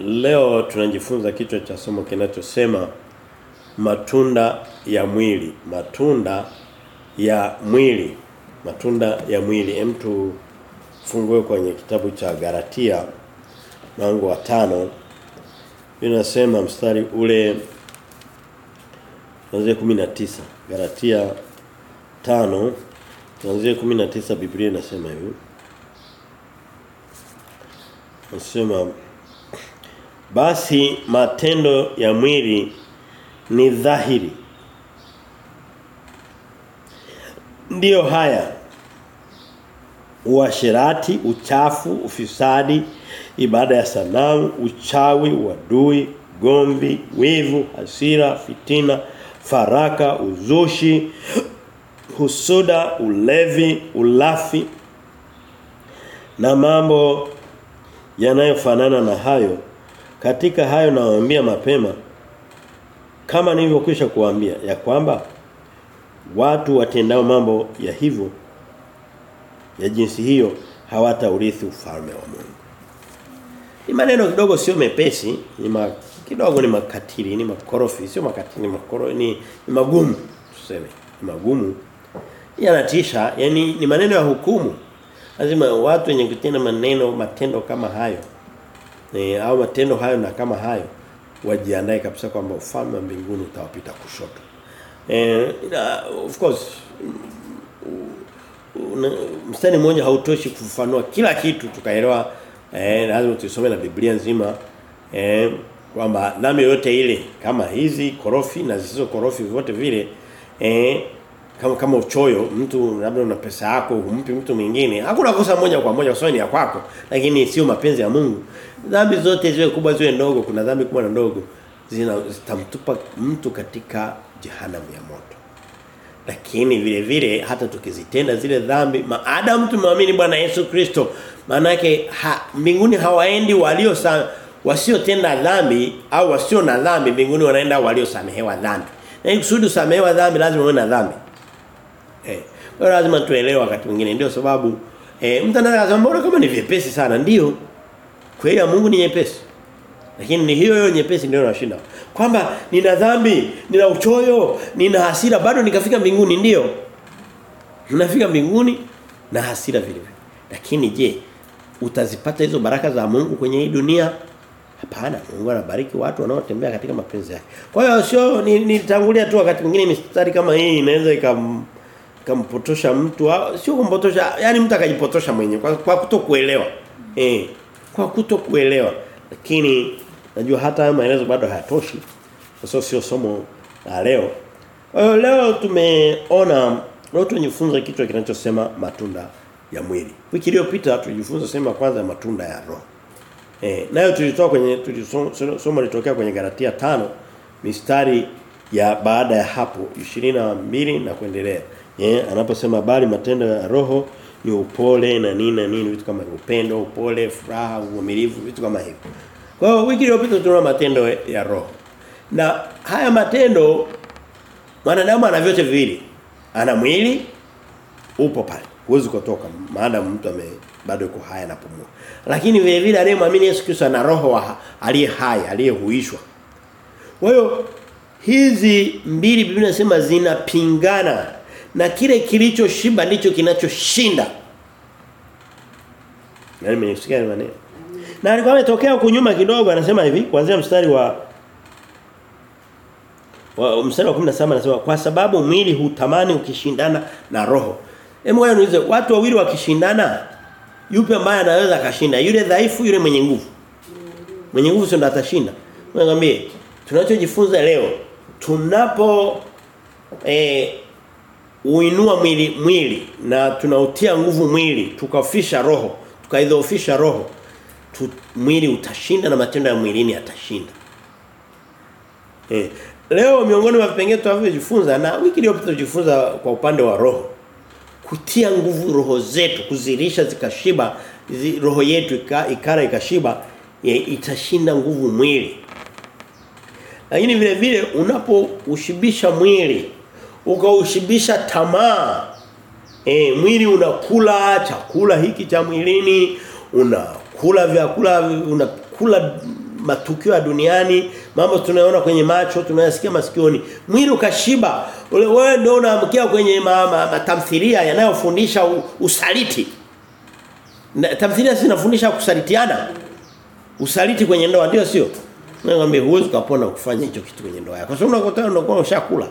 leo tunajifunza kichwa cha somo kinachosema matunda ya mwili, matunda ya mwili, matunda ya mwili. Hem tu fungue kwenye kitabu cha Galatia mlango wa tano. Inasema mstari ule kuanzia 19 Galatia tano kuanzia 19 Biblia inasema hivi. Nasema basi matendo ya mwili ni dhahiri. Ndiyo haya. Uasherati, uchafu, ufisadi, ibada ya sanamu, uchawi, wadui gomvi, wivu, hasira, fitina, faraka, uzushi, husuda, ulevi, ulafi na mambo yanayofanana na hayo katika hayo nawaambia mapema kama nilivyokwisha kuambia ya kwamba watu watendao mambo ya hivyo ya jinsi hiyo hawataurithi ufalme wa Mungu. Ni maneno kidogo sio mepesi, ni ma, kidogo ni makatili, ni makorofi, sio makatili, ni makoro ni, ni magumu tuseme. Ni magumu. Yanatisha, yani ni maneno ya hukumu. Lazima watu wenye kutenda maneno matendo kama hayo e, au matendo hayo na kama hayo wajiandae kabisa kwamba ufalme wa mbinguni utawapita kushoto. Eh of course mstari mmoja hautoshi kufafanua kila kitu tukaelewa eh lazima tusome na Biblia nzima eh kwamba nami yote ile kama hizi korofi na zisizo korofi vyote vile eh kama kama uchoyo mtu labda una pesa yako humpi mtu mwingine hakuna kosa moja kwa moja kwa ya kwako lakini sio mapenzi ya Mungu. Dhambi zote ziwe kubwa ziwe ndogo kuna dhambi kubwa na ndogo zina zitamtupa mtu katika jehanamu ya moto. Lakini vile vile hata tukizitenda zile dhambi maadamu tumemwamini Bwana Yesu Kristo maana yake ha, mbinguni hawaendi walio wasiotenda dhambi au wasio na dhambi mbinguni wanaenda waliosamehewa dhambi. Na kusudi usamehewa dhambi lazima uwe na dhambi. Kwa lazima tuelewe wakati mwingine ndio sababu eh mtu anaweza mbona kama ni vyepesi sana ndio. Kweli ya Mungu ni nyepesi. Lakini ni hiyo hiyo nyepesi ndio inashinda. Kwamba nina dhambi, nina uchoyo, nina hasira bado nikafika mbinguni ndio. Unafika mbinguni na hasira vile vile. Lakini je, utazipata hizo baraka za Mungu kwenye hii dunia? Hapana, Mungu anabariki watu wanaotembea katika mapenzi yake. Kwa hiyo sio nitangulia ni tu wakati mwingine mistari kama hii inaweza ikam kampotosha mtu sio kumpotosha yani mtu akajipotosha mwenyewe kwa, kwa kutokuelewa. Eh kwa kutokuelewa. Lakini najua hata maelezo bado hayatoshi. Kwa sababu sio somo la leo. Kwa leo tumeona leo tunajifunza kitu kinachosema matunda ya mwili. Wiki iliyopita tulijifunza sema kwanza ya matunda ya roho. Eh nayo tulitoa kwenye tulisoma litokea kwenye Galatia tano mistari ya baada ya hapo 22 na kuendelea Yeah, anaposema bali matendo ya roho ni upole na nini na nini vitu kama upendo, upole, furaha, uvumilivu, vitu kama hivyo. Kwa hiyo wiki iliyopita tunaona matendo ya roho. Na haya matendo mwanadamu ana vyote viwili. Ana mwili upo pale. Huwezi kutoka maadamu mtu ame bado yuko hai anapumua. Lakini vile vile anayemwamini Yesu Kristo ana roho aliye hai, aliyehuishwa. Kwa hiyo hizi mbili Biblia inasema zinapingana na kile kilichoshiba ndicho kinachoshinda. Nani mmenisikia maneno? Na alikuwa ametokea huko nyuma kidogo anasema hivi kuanzia mstari wa wa mstari wa 17 anasema kwa sababu mwili hutamani ukishindana na roho. Hebu wewe niulize watu wawili wakishindana yupi ambaye anaweza akashinda? Yule dhaifu yule mwenye nguvu. Mwenye nguvu sio ndo atashinda. Ngambie tunachojifunza leo tunapo eh uinua mwili mwili na tunautia nguvu mwili tukafisha roho tukaidhoofisha roho tu, mwili utashinda na matendo ya mwilini yatashinda. Eh leo miongoni mwa vipengele tunavyojifunza na wiki iliyopita tulijifunza kwa upande wa roho kutia nguvu roho zetu kuzirisha zikashiba zi, roho yetu ika, ikara ikashiba e, itashinda nguvu mwili. Lakini vile vile unapoushibisha mwili ukaushibisha tamaa e, mwili unakula chakula hiki cha mwilini unakula vyakula unakula matukio ya duniani, mambo tunayoona kwenye macho, tunayasikia masikioni. Mwili ukashiba. Ule wewe ndio unaamkia kwenye matamthilia ma, ma, yanayofundisha usaliti. Na, tamthilia zinafundisha kusalitiana. Usaliti kwenye ndoa ndio sio? Nakwambia huwezi kupona kufanya hicho kitu kwenye ndoa yako. Kwa sababu unakotana unakuwa ushakula.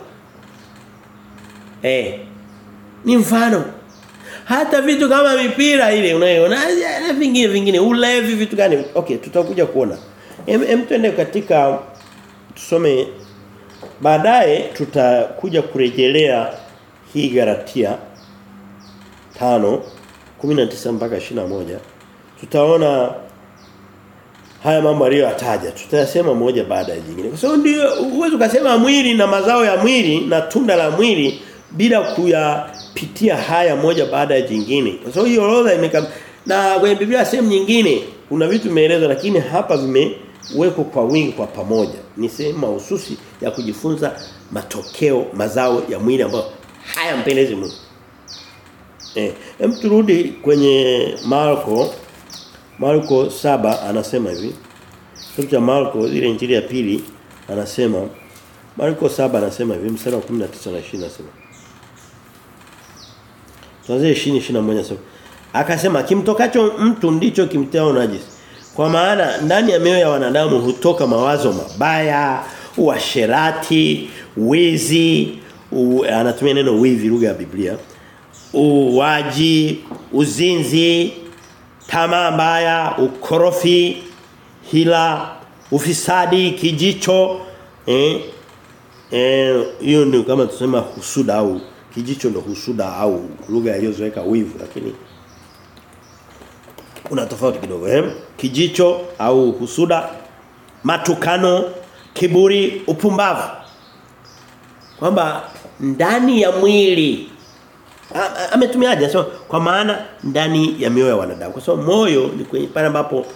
Eh. Ni mfano. Hata vitu kama mipira ile unayoona na vingine vingine ulevi vitu gani? Okay, tutakuja kuona. Em, em twende katika tusome baadaye tutakuja kurejelea hii Galatia 5 19 mpaka 21 tutaona haya mambo aliyoyataja tutayasema moja baada ya jingine kwa sababu ndio uwezo ukasema mwili na mazao ya mwili na tunda la mwili bila kuyapitia haya moja baada ya jingine kwa sababu hiyo orodha imekam na kwenye Biblia sehemu nyingine kuna vitu vimeelezwa lakini hapa vimewekwa kwa wingi kwa pamoja ni sehemu mahususi ya kujifunza matokeo mazao ya mwili ambayo hayampendezi Mungu eh hem turudi kwenye Marko Marko saba anasema hivi. Kitabu cha Marko ile injili ya pili anasema Marko saba anasema hivi mstari wa 19 na 20 anasema. Tuanze 20 21 anasema. Akasema kimtokacho mtu ndicho kimtea najisi. Kwa maana ndani ya mioyo ya wanadamu hutoka mawazo mabaya, uasherati, wizi, u, anatumia neno wizi lugha ya Biblia. Uwaji, uzinzi, tamaa mbaya, ukorofi, hila, ufisadi, kijicho, eh eh hiyo ndio kama tusema husuda au kijicho ndo husuda au lugha iliyozoeka wivu lakini kuna tofauti kidogo eh? Kijicho au husuda matukano kiburi upumbavu. Kwamba ndani ya mwili ametumiaje? Anasema kwa maana ndani ya mioyo ya wanadamu. Kwa sababu moyo ni kwenye pale ambapo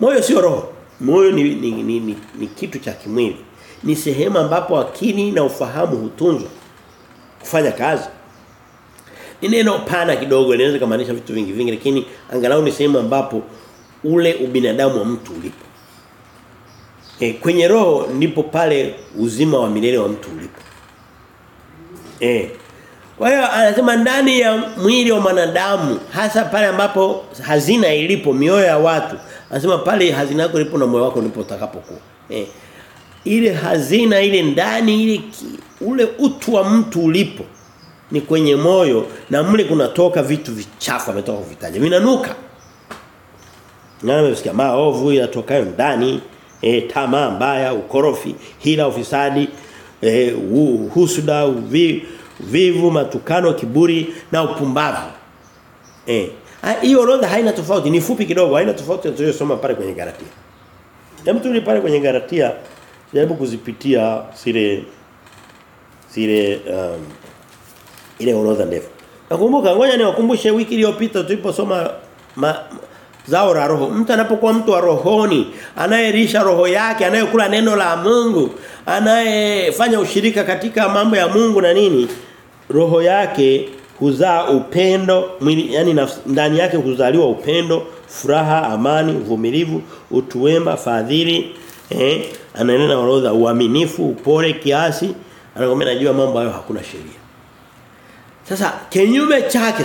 moyo sio roho. Moyo ni, ni, ni, ni, ni kitu cha kimwili. Ni sehemu ambapo akili na ufahamu hutunzwa kufanya kazi ni neno pana kidogo linaweza kumaanisha vitu vingi vingi lakini angalau ni sehemu ambapo ule ubinadamu wa mtu ulipo e, kwenye roho ndipo pale uzima wa milele wa mtu ulipo eh kwa hiyo anasema ndani ya mwili wa mwanadamu hasa pale ambapo hazina ilipo mioyo ya watu. Anasema pale hazina yako ilipo na moyo wako ndipo utakapokuwa. Eh. Ile hazina ile ndani ile ule utu wa mtu ulipo ni kwenye moyo na mle kunatoka vitu vichafu ametoka kuvitaja. Vinanuka. nani amesikia maovu yatokayo ndani, e, tamaa mbaya, ukorofi, hila, ufisadi, e, husuda, uvi, vivu, matukano, kiburi na upumbavu. Eh. Hiyo orodha haina tofauti, ni fupi kidogo, haina tofauti tuliyosoma pale kwenye Galatia. Hebu tuli pale kwenye garatia jaribu kuzipitia zile zile um, ile orodha ndefu. Nakumbuka ngoja niwakumbushe wiki iliyopita tuliposoma ma, zao la roho. Mtu anapokuwa mtu wa rohoni, anayerisha roho yake, anayekula neno la Mungu, anayefanya ushirika katika mambo ya Mungu na nini, roho yake huzaa upendo, mwili yani ndani yake huzaliwa upendo, furaha, amani, uvumilivu, utu wema, fadhili, eh, anaendelea orodha uaminifu, upole, kiasi, anakwambia najua mambo hayo hakuna sheria. Sasa kinyume chake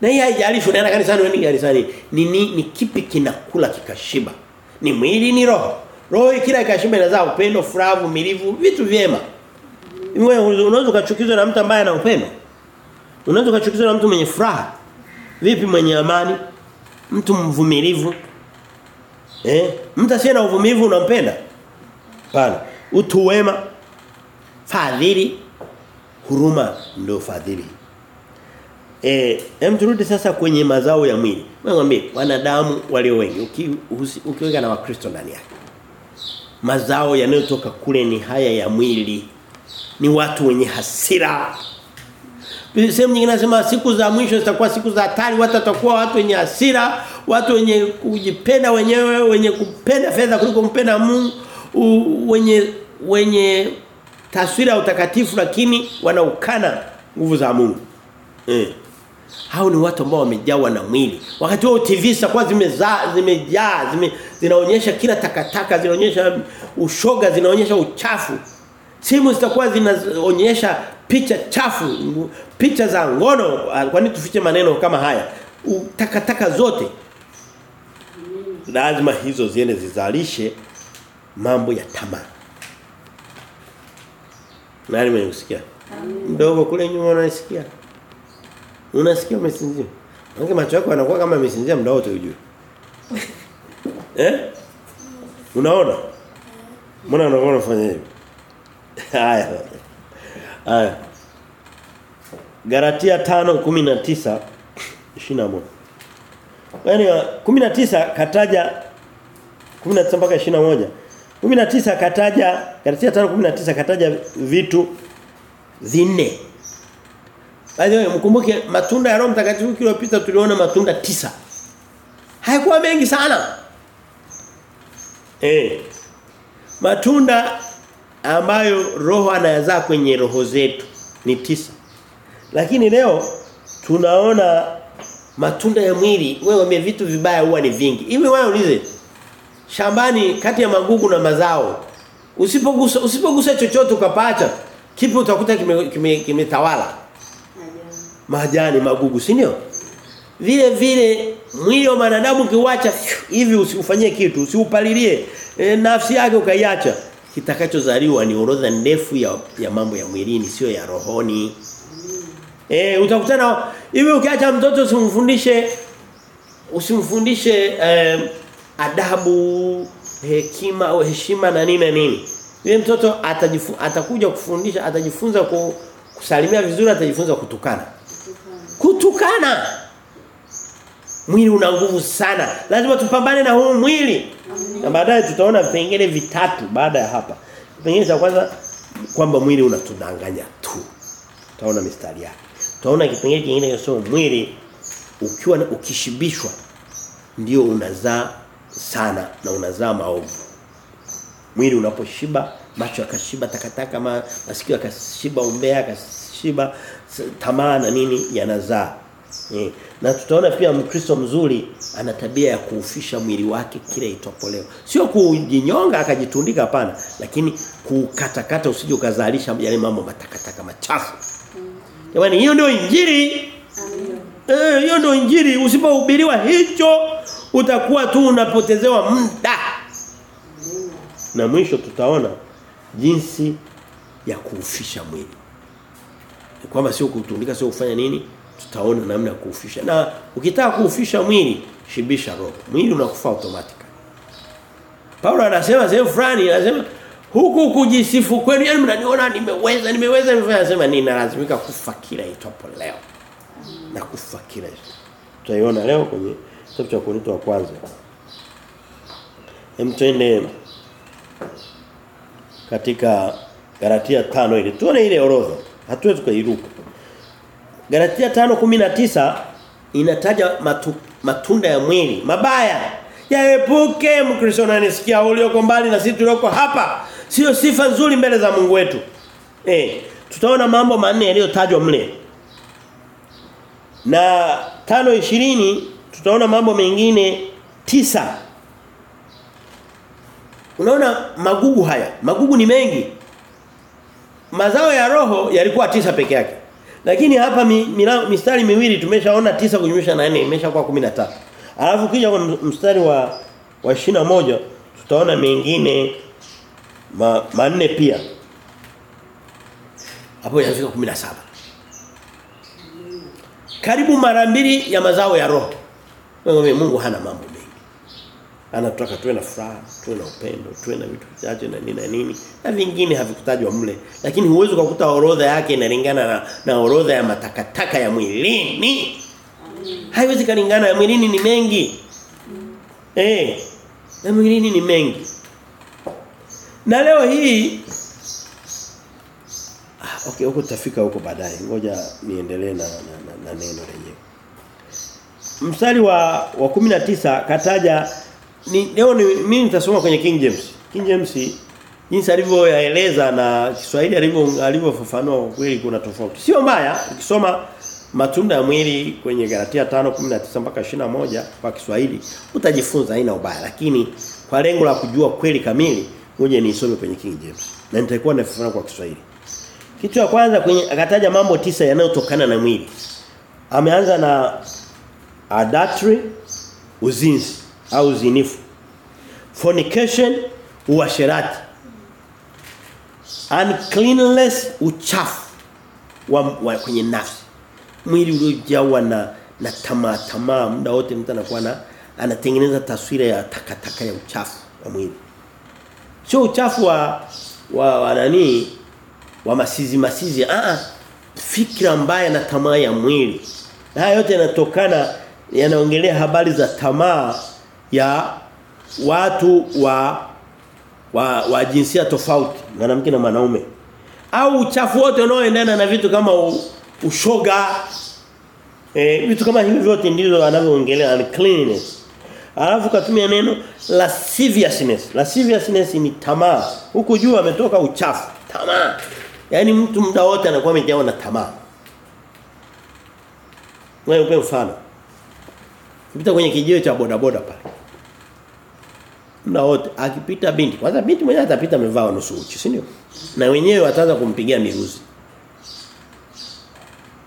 na hii haijalishi unaenda kanisani wengi kanisani. Ni, ni ni kipi kinakula kikashiba? Ni mwili ni roho. Roho kila ikashiba inazaa upendo, furaha, milivu, vitu vyema. Wewe unaweza ukachukizwa na mtu ambaye ana upendo. Unaweza ukachukizwa na mtu mwenye furaha. Vipi mwenye amani? Mtu mvumilivu. Eh? Mtu asiye na uvumilivu unampenda? Pana. Utu wema, fadhili, huruma ndio fadhili. Eh, hem turudi sasa kwenye mazao ya mwili. Mwambie wanadamu walio wengi uki, ukiweka na wakristo ndani yake. Mazao yanayotoka kule ni haya ya mwili. Ni watu wenye hasira. Sehemu nyingine nasema siku za mwisho zitakuwa siku za hatari, watu watakuwa watu wenye hasira, watu wenye kujipenda wenyewe, wenye kupenda fedha kuliko kumpenda Mungu, wenye wenye taswira ya utakatifu lakini wanaukana nguvu za Mungu. Eh. Hao ni watu ambao wamejawa na mwili. Wakati wao TV zitakuwa zimezaa zimejaa zime, zinaonyesha kila takataka, zinaonyesha ushoga, zinaonyesha uchafu. Simu zitakuwa zinaonyesha picha chafu, picha za ngono. Kwa nini tufiche maneno kama haya? Takataka zote. Lazima hizo ziende zizalishe mambo ya tamaa. Nani mwenye kusikia? Mdogo kule nyuma unasikia. Unasikia umesinzia. Unge macho yako yanakuwa kama yamesinzia muda wote ujue. eh? Unaona? Mbona unaona unafanya hivi? Haya. Haya. Galatia 5:19 21. Yaani 19 kataja 19 mpaka 21. 19 kataja Galatia 5:19 kataja vitu vinne. Baadhi mkumbuke matunda ya Roho Mtakatifu kilopita tuliona matunda tisa. Hayakuwa mengi sana. Eh. Matunda ambayo roho anayazaa kwenye roho zetu ni tisa. Lakini leo tunaona matunda ya mwili wewe vitu vibaya huwa ni vingi. Hivi wewe ulize shambani kati ya magugu na mazao. Usipogusa usipogusa chochote ukapacha kipi utakuta kimetawala kime, kime majani. Magugu si ndio? Vile vile mwili wa mwanadamu kiuacha hivi usifanyie kitu usiupalilie e, nafsi yake ukaiacha. Kitakachozaliwa ni orodha ndefu ya, ya mambo ya mwilini sio ya rohoni. Eh utakutana hivi ukiacha mtoto usimfundishe usimfundishe eh, adabu hekima au heshima na nini na nini. Yule mtoto atajifu, atakuja kufundisha atajifunza ku, kusalimia vizuri atajifunza kutukana. Kutukana! Mwili una nguvu sana. Lazima tupambane na huu mwili. Na baadaye tutaona vipengele vitatu baada ya hapa. Kipengele cha kwanza kwamba mwili unatudanganya tu. Tutaona mistari yake. Tutaona kipengele kingine kinasema mwili ukiwa ukishibishwa ndio unazaa sana na unazaa maovu. Mwili unaposhiba macho yakashiba takataka ma, masikio yakashiba umbea yakashiba tamaa na nini yanazaa. E. na tutaona pia mkristo mzuri ana tabia ya kuufisha mwili wake kile itwapo leo sio kujinyonga akajitundika hapana lakini kukatakata usije ukazalisha yale mambo matakataka machafu. Jamani hiyo ndio injili. Eh hiyo ndio injili. Usipohubiriwa hicho utakuwa tu unapotezewa muda. Na mwisho tutaona jinsi ya kuufisha mwili. Ni kwamba sio kutundika sio kufanya nini tutaona namna ya kuufisha. Na ukitaka kuufisha mwili shibisha roho. Mwili unakufa automatically. Paulo anasema sehemu fulani anasema huku kujisifu kwenu yani mnaniona nimeweza nimeweza nimefanya anasema ninalazimika kufa kila itwapo leo. Na kufa kila tutaiona leo kwenye kitabu cha Korinto wa kwanza. Hem twende katika Galatia tano ile. Tuone ile orodha. Hatuwezi kuiruka. Galatia 5:19 inataja matu, matunda ya mwili. Mabaya. Yaepuke mkristo ananisikia ulioko mbali na sisi tulioko hapa sio sifa nzuri mbele za Mungu wetu. Eh tutaona mambo manne yaliyotajwa mle. Na 5:20 tutaona mambo mengine tisa Unaona magugu haya magugu ni mengi mazao ya roho yalikuwa tisa peke yake lakini hapa mi, mila, mistari miwili tumeshaona tisa kujumlisha na 4 imeshakuwa 13. Alafu kija kwa mstari wa wa shina moja tutaona mengine ma, manne pia. Hapo yanafika 17. Karibu mara mbili ya mazao ya roho. Wewe Mungu hana mambo mengi. Anataka tuwe na furaha, tuwe na upendo, tuwe na vitu vichache na nini na nini. Na vingine havikutajwa mle. Lakini huwezi kukuta orodha yake inalingana na, na orodha ya matakataka ya mwilini. Haiwezi kalingana, ya mwilini ni mengi. Eh. Na mwilini ni mengi. Na leo hii ah, okay huko tutafika huko baadaye. Ngoja niendelee na, na, na, na neno lenyewe. Mstari wa wa 19 kataja ni leo ni mimi nitasoma kwenye King James. King James jinsi alivyoyaeleza na Kiswahili alivyo alivyofafanua kweli kuna tofauti. Sio mbaya ukisoma matunda ya mwili kwenye Galatia 5:19 mpaka 21 kwa Kiswahili utajifunza haina ubaya lakini kwa lengo la kujua kweli kamili ngoja nisome kwenye King James na nitakuwa nafafanua kwa Kiswahili kitu cha kwanza kwenye akataja mambo tisa yanayotokana na mwili ameanza na adultery uzinzi au uzinifu. Fornication uasherati. Uncleanness uchafu wa, wa kwenye nafsi. Mwili uliojawa na na tamaa tamaa muda wote mtu anakuwa na anatengeneza taswira ya takataka ya uchafu wa mwili. Sio uchafu wa wa, wa nani wa masizi masizi. A fikra mbaya na tamaa ya mwili. Haya yote yanatokana yanaongelea habari za tamaa ya watu wa wa, wa jinsia tofauti mwanamke na mwanaume. Au uchafu wote unaoendana na vitu kama u, ushoga. Eh vitu kama hivi vyote ndivyo anavyoongelea uncleanness alafu katumia neno lasciviousness. Lasciviousness ni tamaa. Huku juu ametoka uchafu. Tamaa. Yani mtu muda wote anakuwa amejawa na tamaa. Wewe upe mfano Ukipita kwenye kijiwe cha bodaboda pale. Na wote akipita binti kwanza binti mwenyewe atapita amevaa nusu uchi si ndio? Na wenyewe wataanza kumpigia miruzi.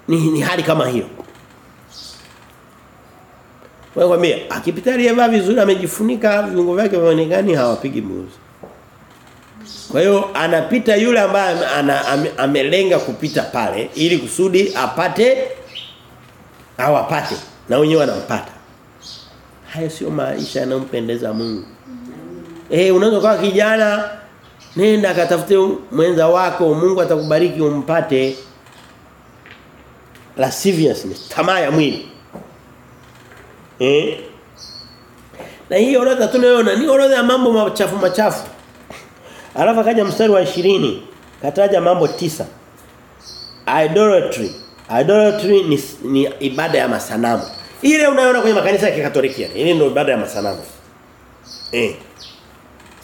Ni, ni hali kama hiyo. Wewe kwambia akipita aliyevaa vizuri amejifunika viungo vyake vionekani hawapigi miruzi. Kwa hiyo anapita yule ambaye ana, ame, amelenga kupita pale ili kusudi apate au apate na wenyewe wanampata hayo sio maisha yanayompendeza Mungu Eh unaweza kuwa kijana nenda katafute mwenza wako Mungu atakubariki umpate lasciviousness tamaa ya mwili. Eh Na hii orodha tunayoona ni orodha ya mambo machafu machafu. Alafu akaja mstari wa 20 kataja mambo tisa. Idolatry. Idolatry ni, ni ibada ya masanamu. Ile unayoona kwenye makanisa ya Kikatoliki yani. Ile ndio ibada ya masanamu. Eh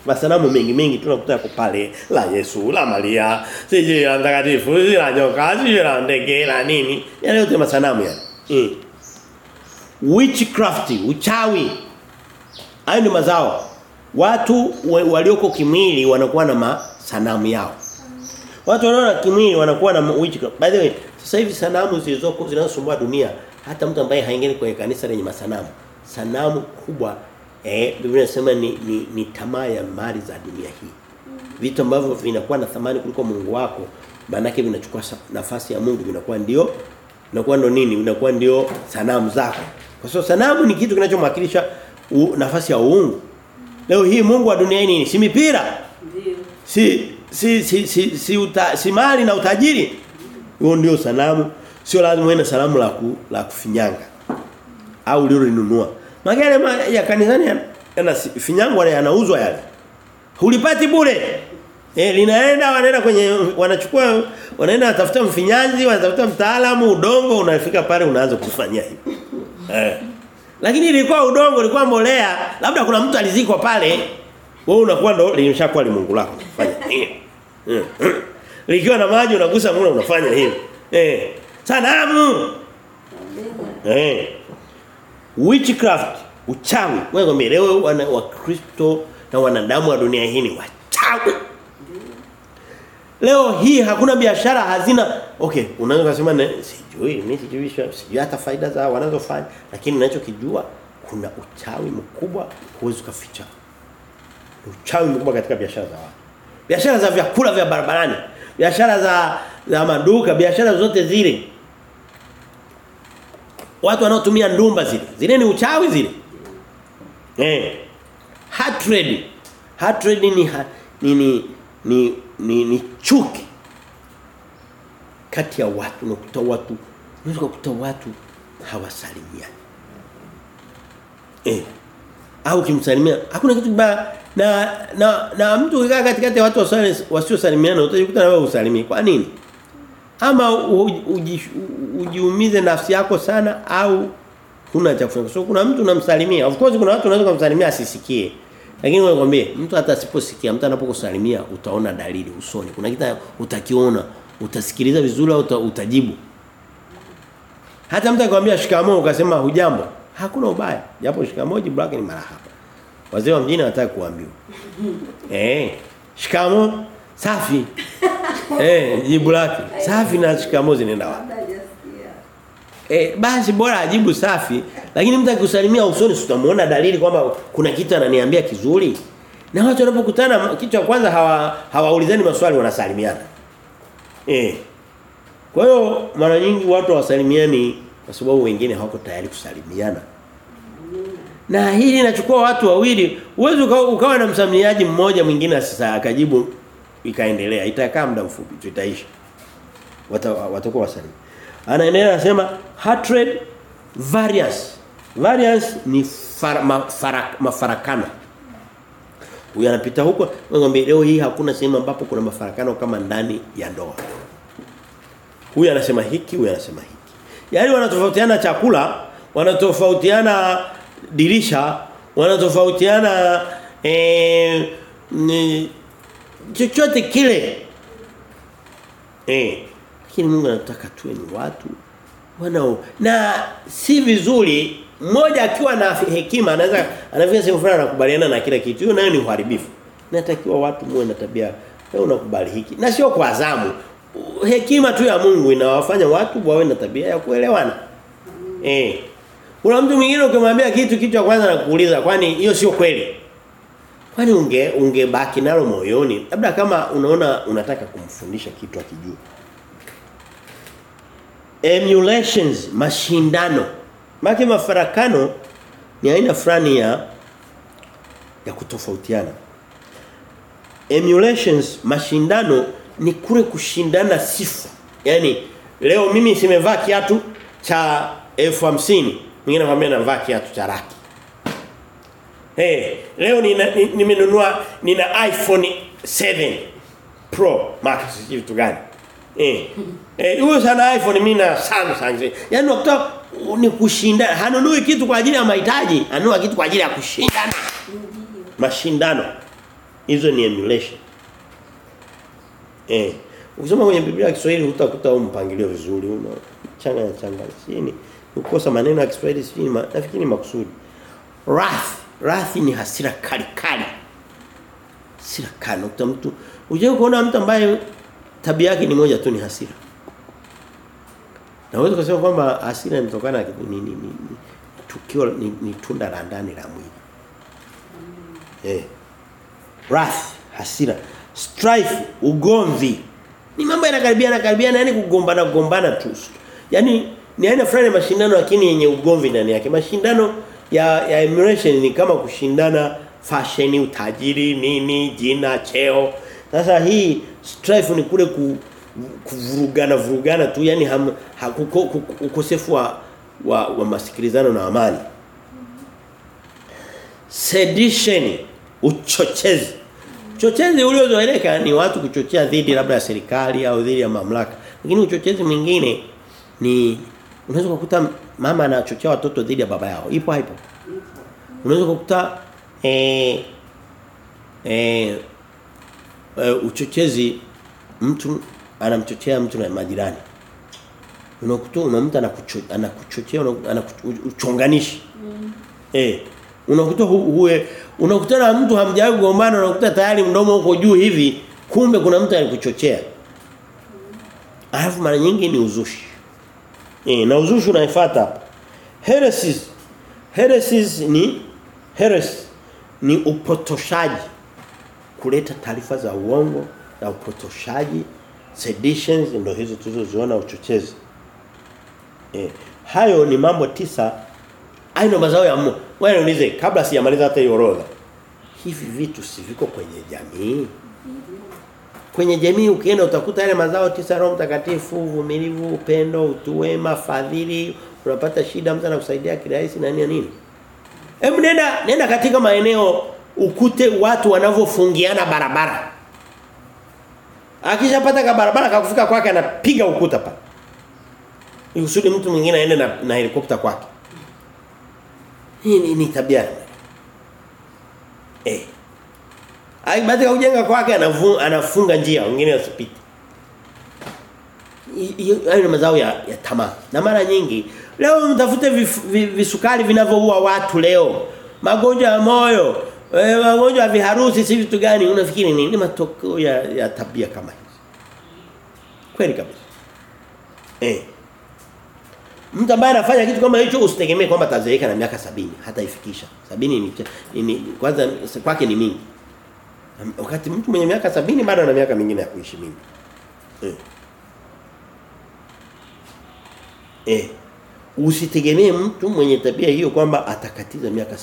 masanamu mengi mengi tunakuta yako pale la Yesu la Maria sije la mtakatifu la nyoka sije la ndege la nini yale yote masanamu ya. Eh. witchcraft uchawi hayo ni mazao watu walioko kimwili wanakuwa na masanamu yao watu wanaona kimwili wanakuwa na witchcraft by the way sasa hivi sanamu zilizoko zinazosumbua dunia hata mtu ambaye haingeni kwenye kanisa lenye masanamu sanamu kubwa Eh Biblia inasema ni, ni, ni tamaa ya mali za dunia hii. Vitu ambavyo vinakuwa na thamani kuliko Mungu wako, maana yake vinachukua nafasi ya Mungu vinakuwa ndio vinakuwa ndo nini? Vinakuwa ndio sanamu zako. Kwa sababu sanamu ni kitu kinachomwakilisha nafasi ya uungu. Leo hii Mungu wa dunia hii nini? Si mipira. Ndio. Si si si si, si, uta, si mali na utajiri. Huo ndio sanamu. Sio lazima uwe na salamu la ku, la kufinyanga. Au ulilonunua. Magari ma, ya kanisani yana finyangwa yanauzwa yale. Hulipati bure. Eh linaenda wanaenda kwenye wanachukua wanaenda watafuta mfinyanzi, wanatafuta mtaalamu, udongo unafika pale unaanza kufanyia hivi. Eh. Lakini ilikuwa udongo, ilikuwa mbolea, labda kuna mtu alizikwa pale. Wewe unakuwa ndo limeshakuwa limungu lako. Fanya hivi. Likiwa na maji unagusa mbona unafanya hivi. Eh. Sanamu. Eh. Witchcraft uchawi. Wewe ngomelewe wana wa Kristo na wanadamu wa dunia hii ni wachawi. Leo hii hakuna biashara hazina. Okay unaweza kusema sijui mimi sijui sijui hata faida za wanazofanya lakini ninachokijua kuna uchawi mkubwa huwezi kuficha uchawi mkubwa katika biashara za watu. Biashara za vyakula vya barabarani biashara za za maduka biashara zote zile watu wanaotumia ndumba zile. Zile ni uchawi zile. Eh. Hatred hatred ni ha, ni, ni ni ni ni chuki. Kati ya watu unakuta watu unaweza kukuta watu hawasalimiani. Eh. Au kimsalimia hakuna kitu kibaya. Na na na mtu ukikaa katikati ya watu wasiosalimiana utajikuta na wewe usalimie kwa nini ama ujiumize nafsi yako sana au kuna cha kufanya. So kuna mtu unamsalimia. Of course kuna watu unaweza kumsalimia asisikie. Lakini wewe mtu hata asiposikia, mtu anapokusalimia utaona dalili usoni. Kuna kitu utakiona, utasikiliza vizuri au uta, utajibu. Hata mtu akwambia shikamoo ukasema hujambo, hakuna ubaya. Japo shikamoo jibu lake ni marahaba. Wazee wa mjini wanataka kuambiwa. eh, shikamoo safi. eh, jibu lake. Safi na shikamoo zinaenda wapi? Eh, basi bora ajibu safi, lakini mtu akikusalimia usoni usitamuona dalili kwamba kuna kitu ananiambia kizuri. Na watu wanapokutana kitu cha kwanza hawa hawaulizani maswali wanasalimiana. Eh. Kwa hiyo mara nyingi watu hawasalimiani kwa sababu wengine hawako tayari kusalimiana. Na hili linachukua watu wawili, uwezo ukawa, ukawa na msamiaji mmoja mwingine sasa akajibu ikaendelea. Itakaa muda mfupi tu itaisha Watakuwa wasalimu. Anaendelea anasema hatred variance. Variance ni far, mafara, mafarakano. Huyu anapita huko, ngombe leo hii hakuna sehemu ambapo kuna mafarakano kama ndani ya ndoa. Huyu anasema hiki, huyu anasema hiki. Yaani wanatofautiana chakula, wanatofautiana dirisha, wanatofautiana eh chochote kile. Eh. Lakini Mungu anataka tuwe ni watu wanao na si vizuri mmoja akiwa na hekima anaweza anafika sehemu fulani anakubaliana na kila kitu hiyo nayo ni uharibifu. Natakiwa watu muwe na tabia wewe unakubali hiki. Na sio kwa azamu hekima tu ya Mungu inawafanya watu wawe na tabia ya kuelewana. Eh. Kuna mtu mwingine ukimwambia kitu kitu cha kwanza anakuuliza kwani hiyo sio kweli kwani unge ungebaki nalo moyoni labda kama unaona unataka kumfundisha kitu akijua emulations mashindano Maki mafarakano ni aina fulani ya ya kutofautiana. Emulations mashindano ni kule kushindana sifa. yani leo mimi simevaa kiatu cha elfu hamsini mwingine anambia navaa kiatu cha laki. Hey, leo nimenunua nina, nina iPhone 7 Pro Max kitu gani? Eh. Eh huyo sana iPhone mimi na Samsung. Yaani unakuta ni kushinda, Hanunui kitu kwa ajili ya mahitaji, anunua kitu kwa ajili ya kushindana. Mashindano. Hizo ni emulation. Eh. Ukisoma kwenye Biblia ya Kiswahili utakuta huo mpangilio vizuri uno. changa na changa. Sini ukosa maneno ya Kiswahili sini nafikiri makusudi. Wrath. Wrath ni hasira kali kali. Hasira kali. Ukuta mtu uje kuona mtu ambaye tabia yake ni moja tu ni hasira. Na wewe ukasema kwamba hasira inatokana na ni, ni, ni, ni tukio ni, ni tunda la ndani la mwili. Mm. Eh. Wrath, hasira, strife, ugomvi. Ni mambo yanakaribiana karibiana yani kugombana kugombana tu. Yaani ni aina fulani ya mashindano lakini yenye ugomvi ndani yake. Mashindano ya ya emulation ni kama kushindana fashion, utajiri, nini, jina, cheo. Sasa hii strife ni kule ku, kuvurugana vurugana tu yani ham, ha, kuko, kuko, ukosefu wa, wa, wa masikilizano na amani. Sedition uchochezi. Uchochezi uliozoeleka ni watu kuchochea dhidi labda ya serikali au dhidi ya mamlaka. Lakini uchochezi mwingine ni unaweza kukuta mama anachochea watoto dhidi ya baba yao. Ipo haipo? Unaweza kukuta eh eh e, uchochezi mtu anamchochea mtu na majirani. Unakuta una mtu anakuchochea anakuchochea anakuchonganishi. Mm. Eh unakuta huwe unakutana na mtu hamjawahi kugombana unakuta tayari mdomo uko juu hivi kumbe kuna mtu alikuchochea. Alafu mara nyingi ni uzushi. Eh na uzushi unaifuata hapa. Heresies. Heresies ni heres ni upotoshaji. Kuleta taarifa za uongo na upotoshaji. Seditions ndio hizo tulizoziona uchochezi. Eh hayo ni mambo tisa. Aina mazao ya Mungu. Wewe niulize kabla sijamaliza hata hiyo orodha hivi vitu siviko kwenye jamii kwenye jamii ukienda utakuta yale mazao tisa roho mtakatifu uvumilivu upendo utuwema fadhili unapata shida mtu anakusaidia kirahisi na nini. Nini nenda nenda katika maeneo ukute watu wanavyofungiana barabara. Akishapata ka barabara kakufika kwake anapiga ukuta pa. Ikusudi mtu mwingine aende na, na helikopta kwake. Hii ni, ni tabia eh baada ya kujenga kwake anafunga njia wengine wasipite hayo ni mazao ya, ya tamaa. Na mara nyingi leo mtafute visukari vinavyoua watu leo. Magonjwa ya moyo, e, magonjwa ya viharusi si vitu gani unafikiri nini? Ni matokeo ya, ya tabia kama hizo. Kweli kabisa. Eh. Mtu ambaye anafanya kitu kama hicho usitegemee kwamba atazeeka na miaka sabini hata ifikisha. Sabini ni, ni, ni kwanza kwake ni mingi. Wakati mtu mwenye miaka sabini bado ana miaka mingine ya kuishi mingi. Eh. Eh. Usitegemee mtu mwenye tabia hiyo kwamba atakatiza miaka 60.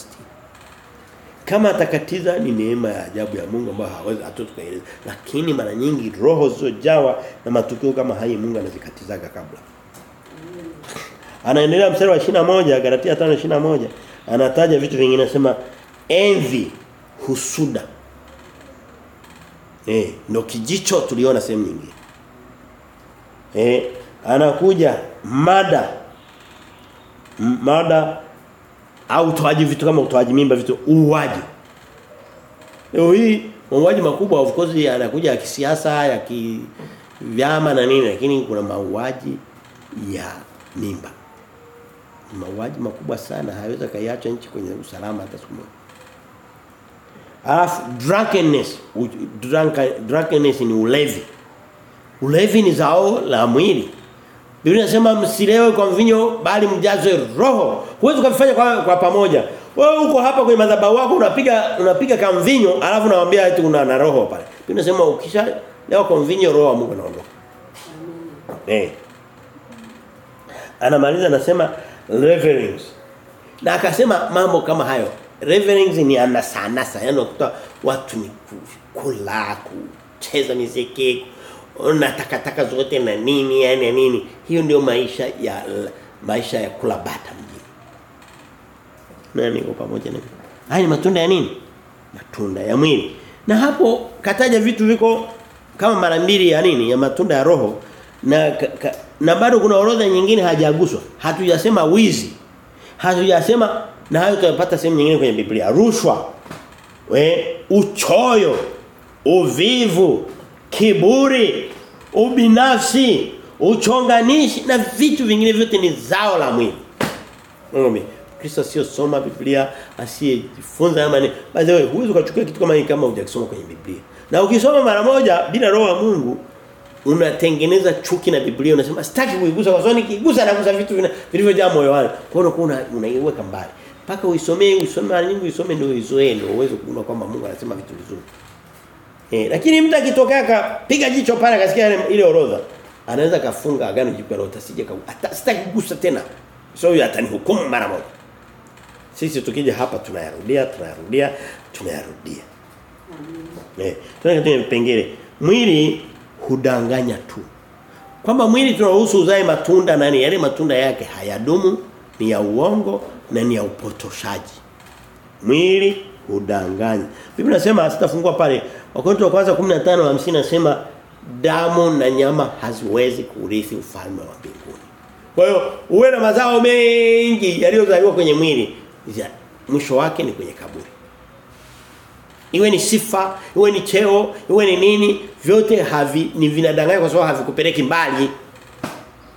Kama atakatiza ni neema ya ajabu ya Mungu ambayo hawezi atotukaeleza Lakini mara nyingi roho zojawa na matukio kama haya Mungu anazikatizaga kabla. Anaendelea mstari wa 21 Galatia 5:21 anataja vitu vingine anasema envy, husuda. Eh, ndo kijicho tuliona sehemu nyingine. Eh, anakuja mada mada au utoaji vitu kama utoaji mimba vitu uuaji. Leo hii mauaji makubwa of course yanakuja ya kisiasa ya kivyama na nini lakini kuna mauaji ya mimba. Mauaji makubwa sana hayaweza kaiacha nchi kwenye usalama hata siku moja. Alafu drunkenness, drunken, drunkenness ni ulevi. Ulevi ni zao la mwili. Biblia inasema msilewe kwa mvinyo bali mjazwe roho. Huwezi kufanya kwa, kwa pamoja. Wewe uko hapa kwenye madhabahu wako unapiga unapiga kama mvinyo alafu nawaambia eti una na roho pale. Biblia inasema ukisha leo kwa mvinyo roho wa Mungu anaondoka. Eh. Anamaliza anasema reverence. Na akasema mambo kama hayo. Revelings ni anasa yani ukuta watu ni kula, kucheza muziki, na takataka zote na nini yani nini. Hiyo ndio maisha ya maisha ya kula bata mjini. Nani uko pamoja na Haya ni matunda ya nini? Matunda ya mwili. Na hapo kataja vitu viko kama mara mbili ya nini? Ya matunda ya roho. Na ka, ka, na bado kuna orodha nyingine hajaguswa. Hatujasema wizi. Hatujasema na hayo tunapata sehemu nyingine kwenye Biblia. Rushwa. We, uchoyo, uvivu, kiburi, ubinafsi, uchonganishi na vitu vingine vyote ni zao la mwili. Ngombe. Kristo sio soma Biblia, asiyejifunza ama ni. By the way, huwezi kuchukua kitu kama hiki kama hujakisoma kwenye Biblia. Na ukisoma mara moja bila roho ya Mungu unatengeneza chuki na Biblia unasema sitaki kuigusa kwa sababu nikigusa nagusa vitu vilivyojaa moyo wangu. Kwa hiyo unakuwa unaiweka mbali. Paka uisomee, uisome mara nyingi uisome ndio uizoe ndio uweze kuona kwamba Mungu anasema vitu vizuri. Eh, lakini mtu akitokea akapiga jicho pale akasikia ile orodha, anaweza kafunga agano jipya lolote sije sitaki kugusa tena. Sio huyo atanihukumu mara moja. Sisi tukija hapa tunayarudia, tunayarudia, tunayarudia. Amen. Eh, tunaenda vipengele. Mwili hudanganya tu. Kwamba mwili tunaruhusu uzae matunda nani yale matunda yake hayadumu ni ya uongo na ni ya upotoshaji. Mwili hudanganya. Biblia inasema sitafungua pale. Wakorintho wa kwanza 15:50 nasema damu na nyama haziwezi kurithi ufalme wa mbinguni. Kwa hiyo uwe na mazao mengi yaliyozaliwa kwenye mwili, mwisho wake ni kwenye kaburi. Iwe ni sifa, iwe ni cheo, iwe ni nini, vyote havi ni vinadanganya kwa sababu havikupeleki mbali.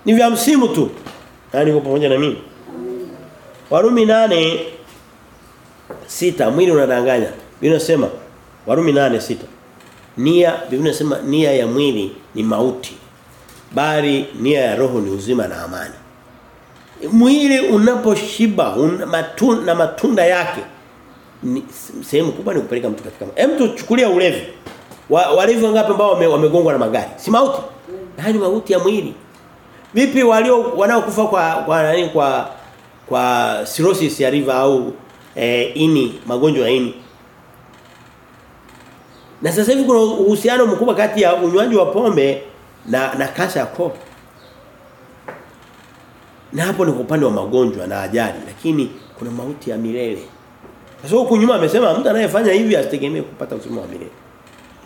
Ni vya msimu tu. Nani uko pamoja na mimi? Warumi nane sita mwili unadanganya. Biblia inasema Warumi nane sita Nia Biblia inasema nia ya mwili ni mauti. Bali nia ya roho ni uzima na amani. Mwili unaposhiba un, matu, na matunda yake sehemu kubwa ni kupeleka mtu katika hem tuchukulia ulevi wa, walevi wangapi ambao wame, wamegongwa na magari si mauti Hayo ni mauti ya mwili vipi walio wanaokufa kwa kwa nani kwa kwa cirrhosis ya liver au e, ini magonjwa ya ini na sasa hivi kuna uhusiano mkubwa kati ya unywaji wa pombe na na kansa ya koo na hapo ni upande wa magonjwa na ajali lakini kuna mauti ya milele sasa huko nyuma amesema mtu anayefanya hivi asitegemee kupata uzima wa milele.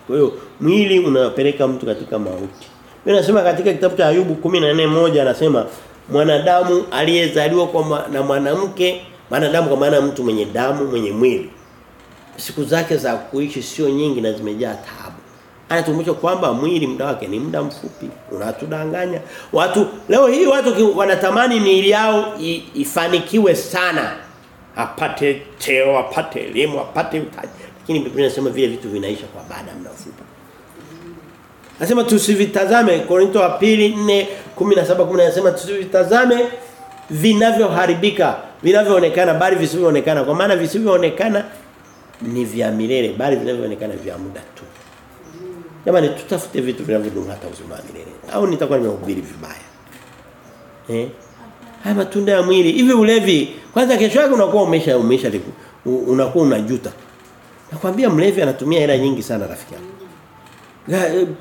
Kwa hiyo mwili unapeleka mtu katika mauti. Mimi nasema katika kitabu cha Ayubu 14:1 anasema mwanadamu aliyezaliwa kwa na mwanamke, mwanadamu kwa maana mtu mwenye damu, mwenye mwili. Siku zake za kuishi sio nyingi na zimejaa taabu. anatumbusha kwamba mwili muda wake ni muda mfupi. Unatudanganya. Watu leo hii watu wanatamani miili yao ifanikiwe sana. Apate cheo, apate elimu, apate utaji. Lakini Biblia inasema vile vitu vinaisha kwa baada ya muda mfupi. Anasema tusivitazame Korinto wa pili 4 17 10 anasema tusivitazame vinavyoharibika, vinavyoonekana bali visivyoonekana. Kwa maana visivyoonekana ni vya milele bali vinavyoonekana vya muda tu. Jamani tutafute vitu vinavyodumu hata uzima milele. Au nitakuwa nimehubiri vibaya. Eh? Haya matunda ya mwili, hivi ulevi, kwanza kesho yake unakuwa umesha umesha unakuwa unajuta. Nakwambia mlevi anatumia hela nyingi sana rafiki yangu.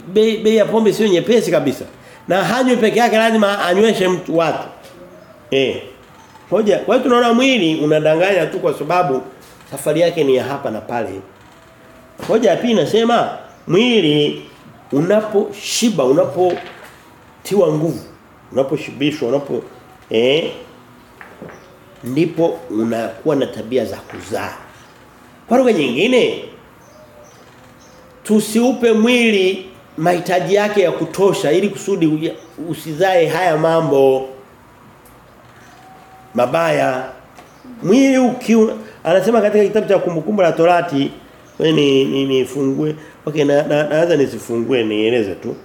Bei bei ya pombe sio nyepesi kabisa. Na hanywe peke yake lazima anyweshe mtu watu. Eh. Hoja, kwa hiyo tunaona mwili unadanganya tu kwa sababu safari yake ni ya hapa na pale. Hoja ya pili nasema mwili unaposhiba, unapotiwa nguvu, unaposhibishwa, unapo eh ndipo unakuwa na tabia za kuzaa. Kwa lugha nyingine tusiupe mwili mahitaji yake ya kutosha ili kusudi usizae haya mambo mabaya. Mwili ukiwa anasema katika kitabu cha kumbukumbu la Torati ni ni nifungue okay na naanza na, nisifungue nieleze tu.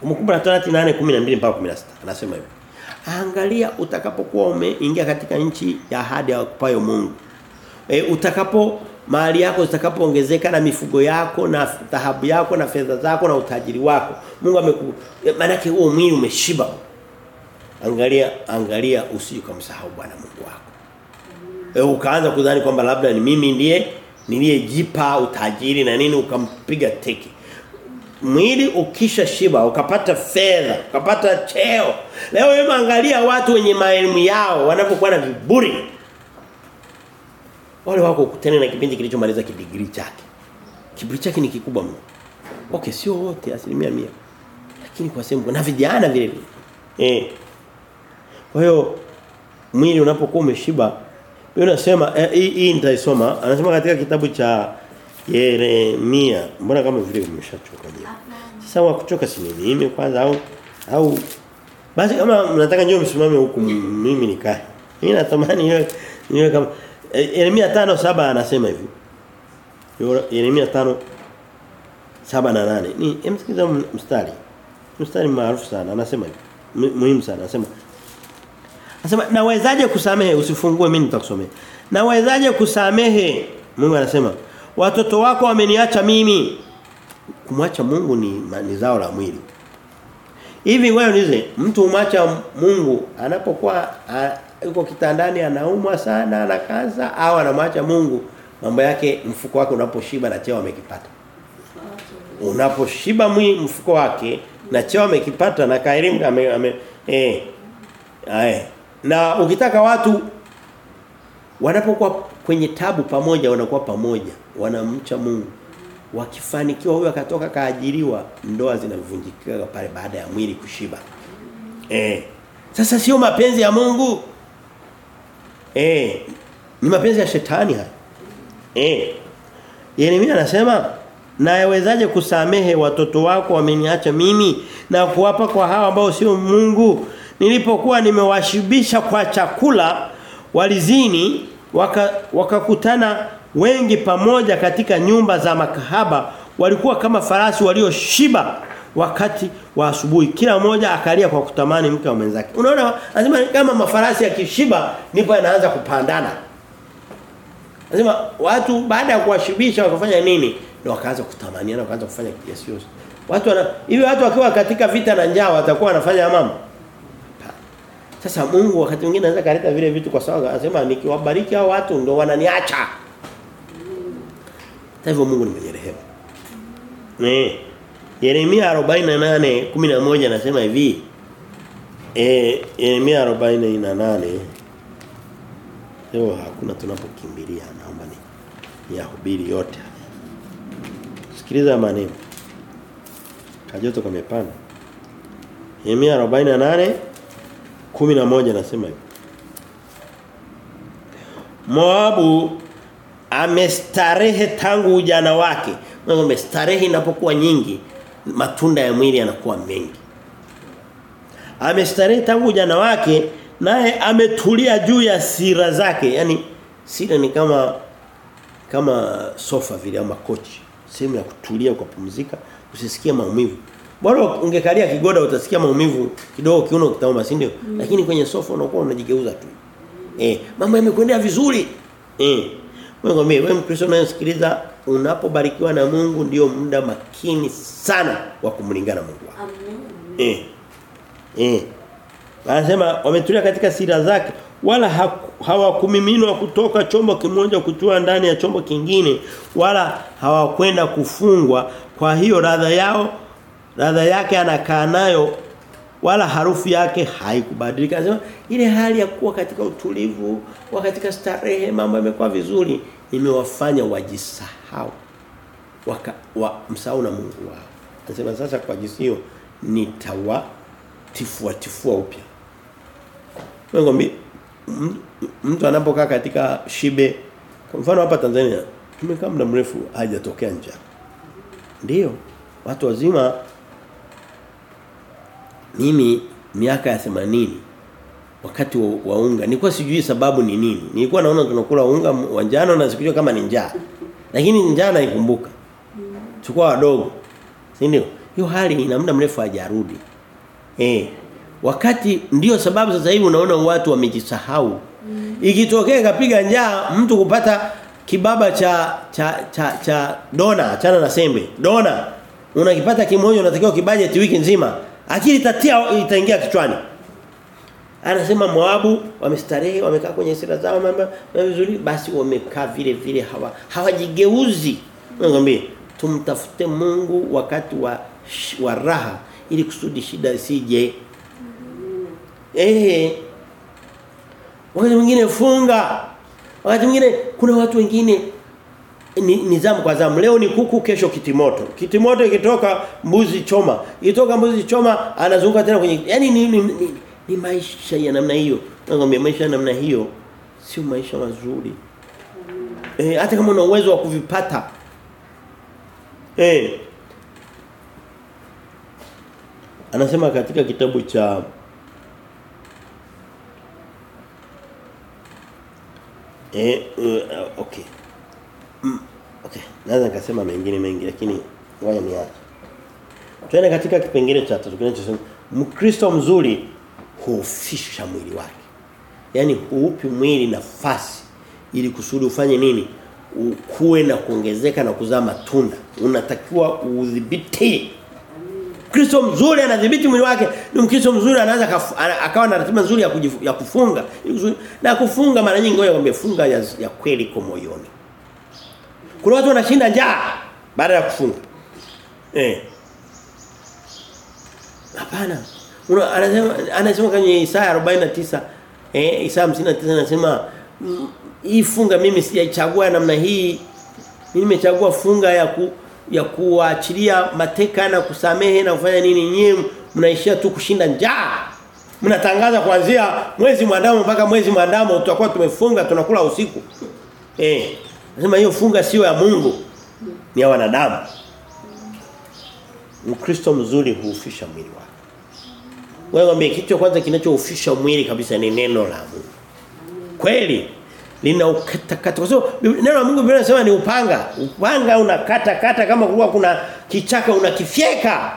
Kumbukumbu la Torati 8:12 mpaka 16 anasema hivi. Angalia utakapokuwa umeingia katika nchi ya ahadi kupayo Mungu. E, utakapo mali yako zitakapoongezeka na mifugo yako na dhahabu yako na fedha zako na utajiri wako. Mungu ameku maana huo mwili umeshiba. Angalia angalia usijikamsahau Bwana Mungu wako. E, ukaanza kudhani kwamba labda ni mimi ndiye niliyejipa utajiri na nini ukampiga teke. Mwili ukisha shiba ukapata fedha ukapata cheo. Leo wewe angalia watu wenye maelimu yao wanapokuwa na viburi wale wako kutana na kipindi kilichomaliza kidigrii chake kiburi chake ni kikubwa mno okay sio wote asilimia mia lakini kwa sehemu na vijana vile vile eh kwa hiyo mwili unapokuwa umeshiba yeye anasema eh, hii eh, nitaisoma. Anasema katika kitabu cha Yeremia. Mbona kama vile umeshachoka je? Sasa wa kuchoka si mimi kwanza au au basi kama mnataka njoo msimame huku mimi nikae. Mimi natamani niwe niwe kama eh, Yeremia 5:7 anasema hivi. Yeremia 5 7 na 8. Ni emsikiza mstari. Mstari maarufu sana anasema hivi. Muhimu sana anasema Anasema nawezaje kusamehe usifungue mimi nitakusomea. Nawezaje kusamehe? Mungu anasema watoto wako wameniacha mimi. Kumwacha Mungu ni, ni zao la mwili. Hivi wewe nize mtu umacha Mungu anapokuwa yuko kitandani anaumwa sana anakaza au anamwacha Mungu mambo yake mfuko wake unaposhiba na cheo amekipata. Unaposhiba mwi mfuko wake na cheo amekipata na kaelimu ame, ame eh ae na ukitaka watu wanapokuwa kwenye tabu pamoja wanakuwa pamoja, wanamcha Mungu. Wakifanikiwa huyo akatoka kaajiriwa, ndoa zinavunjika pale baada ya mwili kushiba. Eh. Sasa sio mapenzi ya Mungu. Eh. Ni mapenzi ya shetani haya. Eh. Yeremia anasema nawezaje kusamehe watoto wako wameniacha mimi na kuwapa kwa hawa ambao sio Mungu nilipokuwa nimewashibisha kwa chakula walizini wakakutana waka wengi pamoja katika nyumba za makahaba walikuwa kama farasi walioshiba wakati wa asubuhi kila mmoja akalia kwa kutamani mke wa mwenzake unaona anasema kama mafarasi ya kishiba nipo yanaanza kupandana anasema watu baada ya kuwashibisha wakafanya nini ndio wakaanza kutamaniana wakaanza kufanya yasiyo watu wana hivi watu wakiwa katika vita na njaa watakuwa wanafanya mambo sasa Mungu wakati mwingine anaweza kaleta vile vitu kwa sababu anasema nikiwabariki hao watu ndio wananiacha. Hivyo Mungu ni mwenye rehema. Eh. Yeremia 48:11 anasema hivi. Eh Yeremia 48 Leo hakuna tunapokimbilia naomba ni yahubiri yote. Sikiliza maneno. Kajoto kamepanda. Yeremia 48 11 nasema hivi. Moabu amestarehe tangu ujana wake. Ngombe starehe inapokuwa nyingi matunda ya mwili yanakuwa mengi. Amestarehe tangu ujana wake naye ametulia juu ya sira zake. Yaani sira ni kama kama sofa vile ama kochi. Sehemu ya kutulia ukapumzika, usisikie maumivu. Bora ungekalia kigoda utasikia maumivu kidogo kiuno kitauma si ndio? Mm. Lakini kwenye sofa unakuwa unajigeuza tu. Eh, mambo yamekuendea vizuri. Eh. Wewe ngombe, wewe Mkristo unayesikiliza unapobarikiwa na Mungu ndio muda makini sana wa kumlingana Mungu wako. Amen. Eh. Eh. Anasema wametulia katika sira zake wala hawakumiminwa kutoka chombo kimoja kutua ndani ya chombo kingine wala hawakwenda kufungwa kwa hiyo radha yao radha yake anakaa nayo wala harufu yake haikubadilika anasema ile hali ya kuwa katika utulivu wa katika starehe mambo yamekuwa vizuri imewafanya wajisahau waka wa, msahau na Mungu wao anasema sasa kwa jinsi hiyo nitawa tifua tifua upya Ngombe mtu anapokaa katika shibe kwa mfano hapa Tanzania tumekaa muda mrefu hajatokea njaa. ndio watu wazima mimi miaka ya 80 wakati wa, wa unga nilikuwa sijui sababu ni nini. Nilikuwa naona tunakula unga wa njano na sikujua kama ni njaa. Lakini njaa naikumbuka. Chukua wadogo. Si ndio? Hiyo hali ina muda mrefu hajarudi. Eh. Wakati ndio sababu sasa hivi unaona watu wamejisahau. Mm. Ikitokea kapiga njaa mtu kupata kibaba cha cha cha cha dona chana na sembe. Dona unakipata kimoja unatakiwa kibajeti wiki nzima. Akili tatia itaingia kichwani. Anasema Moabu wamestarehe wamekaa kwenye sira zao mambo vizuri basi wamekaa vile vile hawa hawajigeuzi. Ngombe tumtafute Mungu wakati wa wa raha ili kusudi shida isije. Eh. Wakati mwingine funga. Wakati mwingine kuna watu wengine ni, ni zamu kwa zamu. Leo ni kuku kesho kitimoto. Kitimoto ikitoka mbuzi choma. Ikitoka mbuzi choma anazunguka tena kwenye yani ni, ni, ni, ni maisha ya namna hiyo. Nakwambia maisha ya namna hiyo sio maisha mazuri. Eh hata kama una uwezo wa kuvipata. Eh Anasema katika kitabu cha Eh uh, okay. Mm, okay. Naweza nikasema mengine mengi lakini ngoja niache. Tuende katika kipengele cha tatu kinachosema Mkristo mzuri huufisha mwili wake. Yaani huupi mwili nafasi ili kusudi ufanye nini? Ukue na kuongezeka na kuzaa matunda. Unatakiwa udhibiti Kristo mzuri anadhibiti mwili wake. Ni Mkristo mzuri anaweza akawa na ratiba nzuri ya, kujifu, ya kufunga. Na kufunga mara nyingi ngoja kwambie funga ya, ya kweli kwa moyoni. Kuna watu wanashinda njaa baada ya kufunga. Eh. Hapana. Una anasema anasema kwenye Isaya 49 eh Isaya 59 anasema hii funga mimi sijaichagua namna hii. Mimi nimechagua funga ya ku, ya kuachilia mateka na kusamehe na kufanya nini nyinyi mnaishia tu kushinda njaa. Mnatangaza kuanzia mwezi mwandamo mpaka mwezi mwandamo tutakuwa tumefunga tunakula usiku. Eh. Nasema hiyo funga sio ya Mungu. Ni ya wanadamu. Mkristo mzuri huufisha mwili wake. Wewe mwambie kitu cha kwanza kinachoufisha mwili kabisa ni neno la Mungu. Kweli lina ukatakata kwa sababu neno la Mungu Biblia inasema ni upanga. Upanga unakata kata kama kulikuwa kuna kichaka unakifyeka.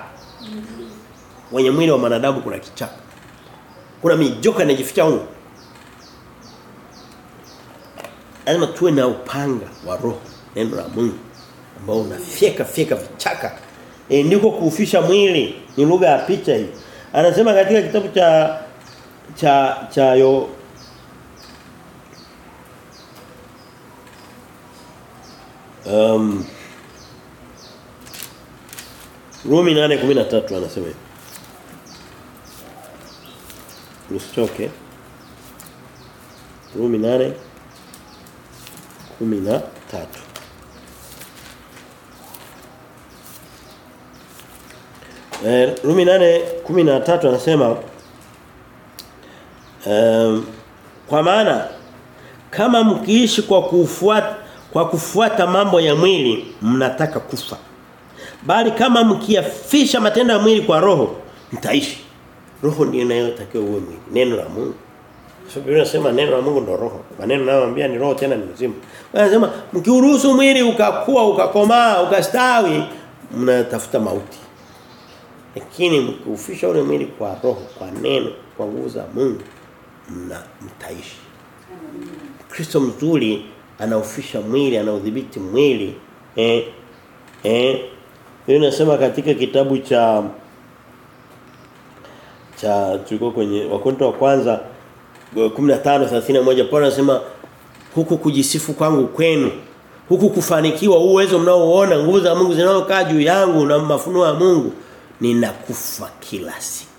Wenye mwili wa manadamu kuna kichaka. Kuna mijoka inajificha huko. Lazima tuwe na upanga wa roho, neno la Mungu ambao unafyeka fyeka vichaka. E, ndiko kuufisha mwili ni lugha ya picha hii. Anasema katika kitabu cha cha cha yo Um, Rumi 8:13 anasema hivi. Usichoke. Rumi 8 13 Eh Rumi 8:13 anasema um, kwa maana kama mkiishi kwa kufuata kwa kufuata mambo ya mwili mnataka kufa. Bali kama mkiafisha matendo ya mwili kwa roho mtaishi. Roho ndiyo inayotakiwa uwe mwili. Neno la Mungu. So Biblia neno la Mungu ndio roho. Maneno nayoambia ni roho tena ni mzimu Anasema mkiuruhusu mwili ukakua, ukakomaa, ukastawi, mnatafuta mauti. Lakini mkiufisha ule mwili kwa roho, kwa neno, kwa nguvu za Mungu, mna mtaishi. Kristo mzuri anaufisha mwili, anaudhibiti mwili. Eh eh Yeye anasema katika kitabu cha cha tulikuwa kwenye Wakorintho wa kwanza 15:31 Paulo anasema huku kujisifu kwangu kwenu huku kufanikiwa uwezo mnaoona nguvu za Mungu zinazokaa juu yangu na mafunuo ya Mungu ninakufa kila siku.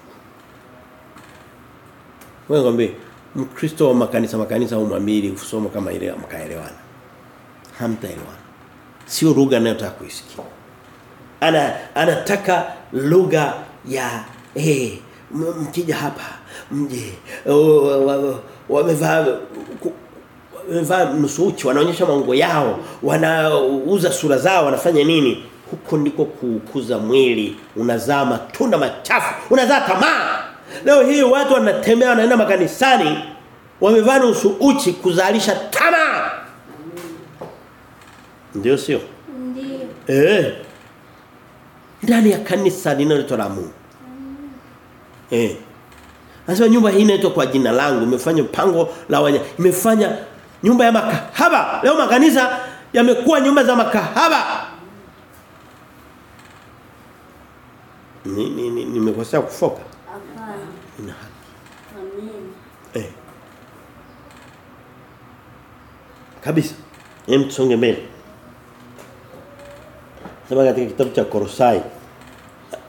Wewe ngombe Mkristo wa makanisa makanisa umwambie usome kama ile mkaelewana. Hamtaelewana. Sio lugha anayotaka kuisikia. Ana anataka lugha ya eh hey, mkija hapa mje wamevaa wamevaa nusu uchi wanaonyesha maungo yao wanauza sura zao wanafanya nini huko ndiko kuukuza mwili unazaa matunda machafu unazaa tamaa leo hii watu wanatembea wanaenda makanisani wamevaa nusu uchi kuzalisha tamaa ndio sio Ndio. eh ndani ya kanisa linaloitwa la Mungu Eh. Anasema nyumba hii inaitwa kwa jina langu, imefanya pango la wanya, imefanya nyumba ya makahaba. Leo makanisa yamekuwa nyumba za makahaba. Ni ni ni nimekosea kufoka. Hapana. Ina haki. Amen. Eh. Kabisa. Hem tusonge mbele. Sema katika kitabu cha Korosai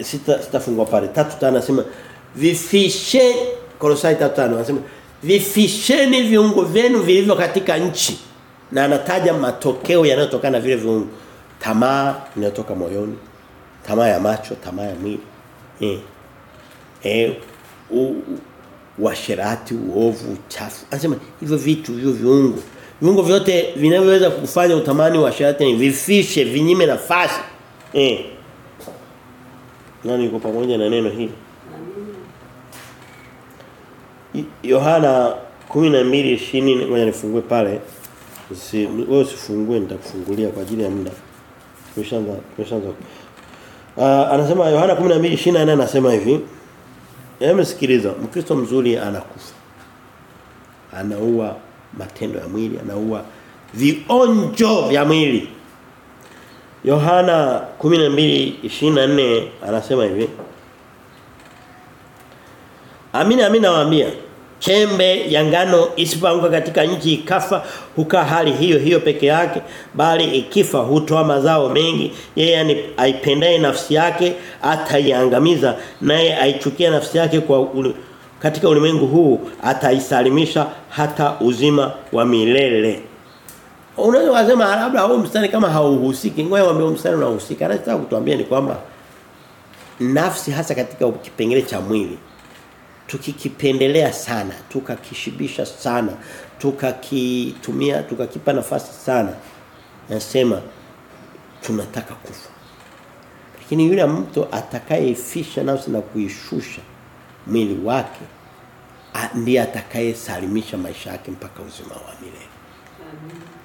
sita sitafungwa pale. Tatu tano anasema vifishe Korosai tatu tano anasema vifisheni viungo vyenu vilivyo katika nchi. Na anataja matokeo yanayotokana na vile viungo. Tamaa inayotoka moyoni, tamaa ya macho, tamaa ya mwili. Eh. Eh u, washerati, uovu, uchafu. Anasema hivyo vitu hivyo viungo. Viungo vyote vinavyoweza kufanya utamani wa sharati ni vifishe, vinyime nafasi. Eh. Nani yuko pamoja na neno hili? Yohana 12:20 ngoja nifungue pale. Usi wewe usifungue nitakufungulia kwa ajili ya muda. Tumeshaanza tumeshaanza. Uh, anasema Yohana 12:24 anasema hivi. Hebu sikiliza, Mkristo mzuri anakufa. Anaua matendo ya mwili, anaua vionjo vya mwili. Yohana 12:24 anasema hivi. Amina amina nawaambia chembe ya ngano isipoanguka katika nchi ikafa hukaa hali hiyo hiyo peke yake bali ikifa hutoa mazao mengi. Yeye aipendaye nafsi yake ataiangamiza naye aichukia nafsi yake kwa uli, katika ulimwengu huu ataisalimisha hata uzima wa milele. Unaweza kusema labda huu mstari kama hauhusiki ngoja waambie mstari unahusika. Anataka kutuambia ni kwamba nafsi hasa katika kipengele cha mwili tukikipendelea sana tukakishibisha sana tukakitumia tukakipa nafasi sana nasema tunataka kufa. Lakini yule mtu atakayeifisha nafsi na kuishusha mwili wake ndiye atakayesalimisha maisha yake mpaka uzima wa milele.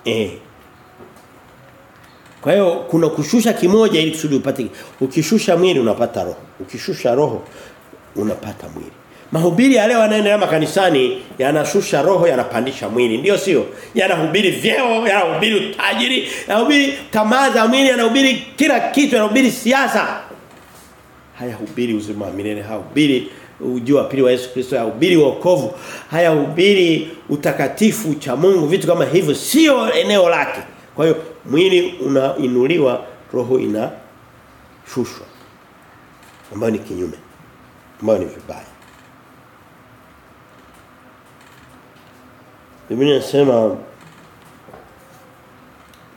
Eh. Kwa hiyo kuna kushusha kimoja ili kusudi upate ukishusha mwili unapata roho ukishusha roho unapata mwili Mahubiri ya leo yanaendelea makanisani yanashusha roho yanapandisha mwili. Ndio sio? Yanahubiri vyeo, yanahubiri utajiri, yanahubiri tamaa za mwili, yanahubiri kila kitu, yanahubiri siasa. Hayahubiri uzima wa milele, hahubiri ujio wa pili wa Yesu Kristo, hayahubiri wokovu, hayahubiri utakatifu cha Mungu, vitu kama hivyo sio eneo lake. Kwa hiyo mwili unainuliwa, roho inashushwa. Ambayo ni kinyume. Ambayo ni vibaya. Biblia inasema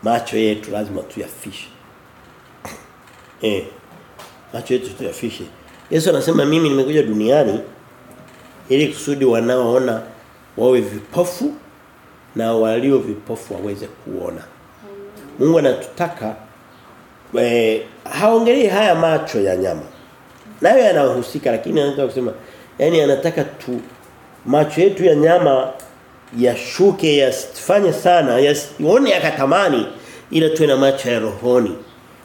macho yetu lazima tuyafishe. eh. Macho yetu tuyafishe. Yesu anasema mimi nimekuja duniani ili kusudi wanaoona wawe vipofu na walio vipofu waweze kuona. Mungu anatutaka eh haongelei haya macho ya nyama. Nayo yanahusika lakini anataka kusema yani anataka tu macho yetu ya nyama yashuke yasifanye sana yasione yakatamani ila tuwe na macho ya rohoni.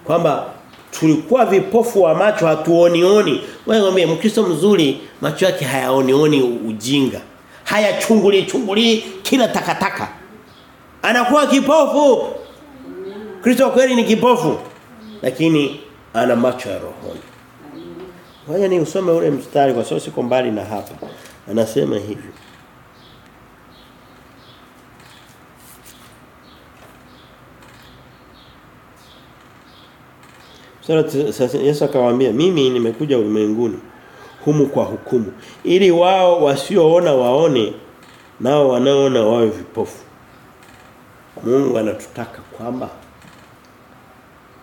Kwamba tulikuwa vipofu wa macho hatuonioni. Wewe ngombe mkristo mzuri macho yake hayaonioni ujinga. Hayachunguli chunguli kila takataka. Anakuwa kipofu. Kristo kweli ni kipofu lakini ana macho ya rohoni. Ngoja ni usome ule mstari kwa sababu siko mbali na hapa. Anasema hivi Sasa Yesu akawaambia mimi nimekuja ulimwenguni humu kwa hukumu ili wao wasioona waone nao wanaoona wawe vipofu. Mungu anatutaka kwamba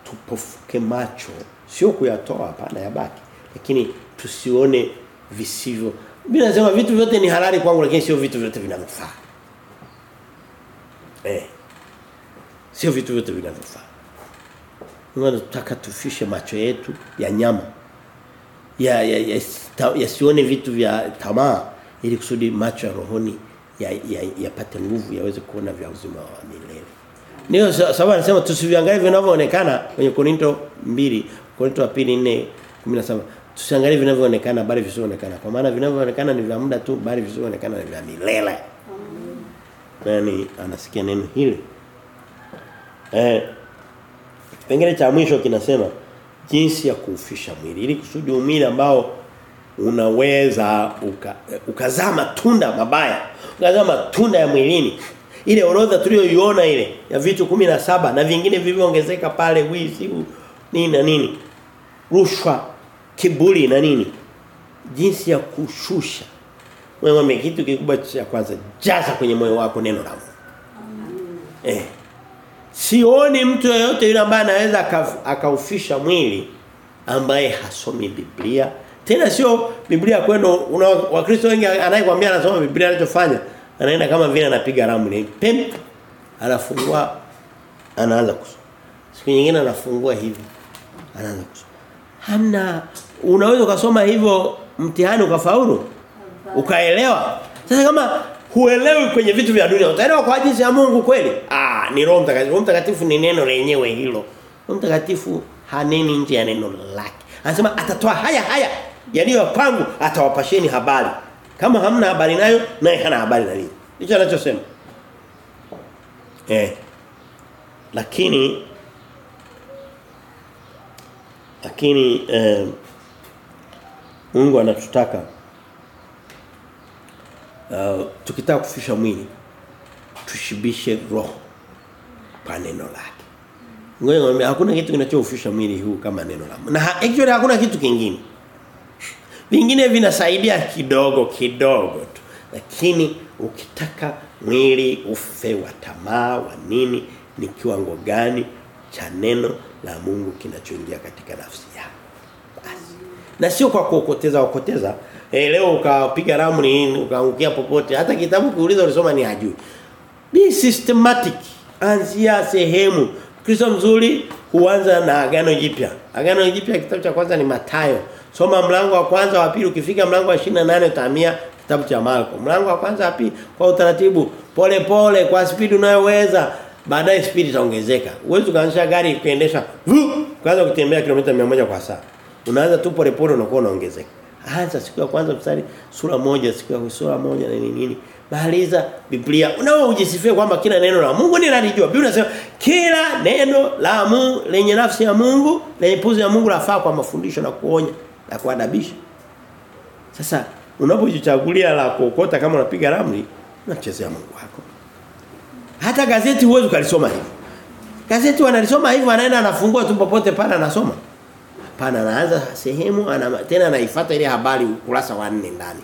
tupofuke macho sio kuyatoa hapana yabaki lakini tusione visivyo. Biblia inasema vitu vyote ni halali kwangu lakini sio vitu vyote vinanufaa. Eh. Sio vitu vyote vinavyofaa. Mungu anataka tufishe macho yetu ya nyama. Ya ya yasione ya, ya vitu vya tamaa ili kusudi macho ya rohoni yapate ya, ya nguvu yaweze kuona vya uzima wa milele. Ndio sababu anasema tusiviangalie vinavyoonekana kwenye Korinto 2, Korinto 2 4 tusiangalie vinavyoonekana bali visionekana. Kwa maana vinavyoonekana ni vya muda tu bali visionekana ni vya milele. Nani anasikia neno hili? Eh Kipengele cha mwisho kinasema jinsi ya kuufisha mwili ili kusudi umili ambao unaweza uka, ukazaa matunda mabaya, ukazaa matunda ya mwilini. Ile orodha tuliyoiona ile ya vitu kumi na saba na vingine vilivyoongezeka pale wizi nini na nini. Rushwa, kiburi na nini. Jinsi ya kushusha. Wewe kitu kikubwa cha kwanza jaza kwenye moyo wako neno la Mungu. Eh. Sioni mtu yeyote yule ambaye anaweza akaufisha mwili ambaye hasomi Biblia. Tena sio Biblia kwenda una Wakristo wengi anayekwambia anasoma Biblia anachofanya anaenda kama vile anapiga ramu ni Pem anafungua anaanza kusoma. Siku nyingine anafungua hivi. Anaanza kusoma. Hamna unaweza ukasoma hivyo mtihani ukafaulu. Ukaelewa. Sasa kama huelewi kwenye vitu vya dunia. Utaelewa kwa jinsi ya Mungu kweli? Ah ni roho mtakatifu. Roho mtakatifu ni neno lenyewe hilo. Roho mtakatifu haneni nje ya neno lake. Anasema atatoa haya haya yaliyo pangu atawapasheni habari. Kama hamna habari nayo naye hana habari na nini Hicho anachosema. Eh. Lakini lakini eh, Mungu anatutaka Uh, tukitaka kufisha mwili tushibishe roho kwa neno lake. Ngoja ngombe hakuna kitu kinachofisha mwili huu kama neno la Mungu. Na actually hakuna kitu kingine. Vingine vinasaidia kidogo kidogo tu. Lakini ukitaka mwili ufe wa tamaa wa nini ni kiwango gani cha neno la Mungu kinachoingia katika nafsi yako. Na sio kwa kuokoteza okoteza Eh leo ukapiga ramu ni ukaangukia popote hata kitabu kiuliza ulisoma ni ajui Be systematic. Anzia sehemu. Kristo mzuri huanza na agano jipya. Agano jipya kitabu cha kwanza ni Matayo. Soma mlango wa kwanza wa pili ukifika mlango wa 28 utahamia kitabu cha Marko. Mlango wa kwanza wa pili kwa utaratibu pole pole kwa spidi unayoweza baadaye spidi itaongezeka. Uwezo kuanzisha gari kuendesha kwanza kutembea kilomita 100 kwa saa. Unaanza tu pole pole unakuwa unaongezeka anza siku ya kwanza mstari sura moja siku ya sura moja na nini nini. Maliza Biblia. Unao ujisifie kwamba kila neno la Mungu ninalijua Biblia inasema kila neno la Mungu lenye nafsi ya Mungu lenye puzi ya Mungu lafaa kwa mafundisho na kuonya na kuadabisha. Sasa unapojichagulia la kuokota kama unapiga ramli unachezea Mungu wako. Hata gazeti huwezi ukalisoma hivi gazeti wanalisoma hivi anaenda anafungua tu popote pale anasoma Hapana anaanza sehemu ana, tena anaifuata ile habari ukurasa wa 4 ndani.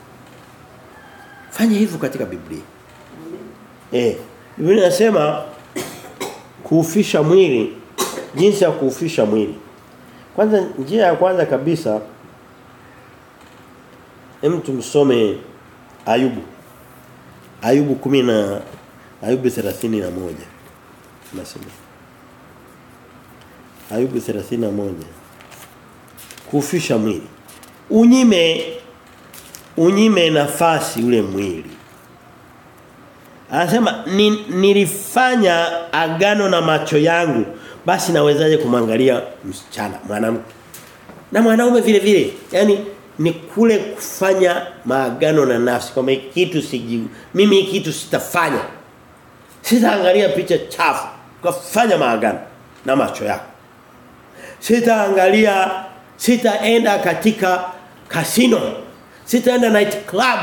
Fanya hivyo katika Biblia. Eh, Biblia inasema kuufisha mwili jinsi ya kuufisha mwili. Kwanza njia ya kwanza kabisa hem tumsome Ayubu. Ayubu 10 na Ayubu 31. Nasema Ayubu 31 kufisha mwili. Unyime unyime nafasi ule mwili. Anasema ni, nilifanya agano na macho yangu basi nawezaje kumwangalia msichana mwanamke? Na mwanaume vile vile yani ni kule kufanya maagano na nafsi kwamba kitu siji mimi kitu sitafanya. Sitaangalia picha chafu kufanya maagano na macho yako. Sitaangalia sitaenda katika kasino sitaenda night club.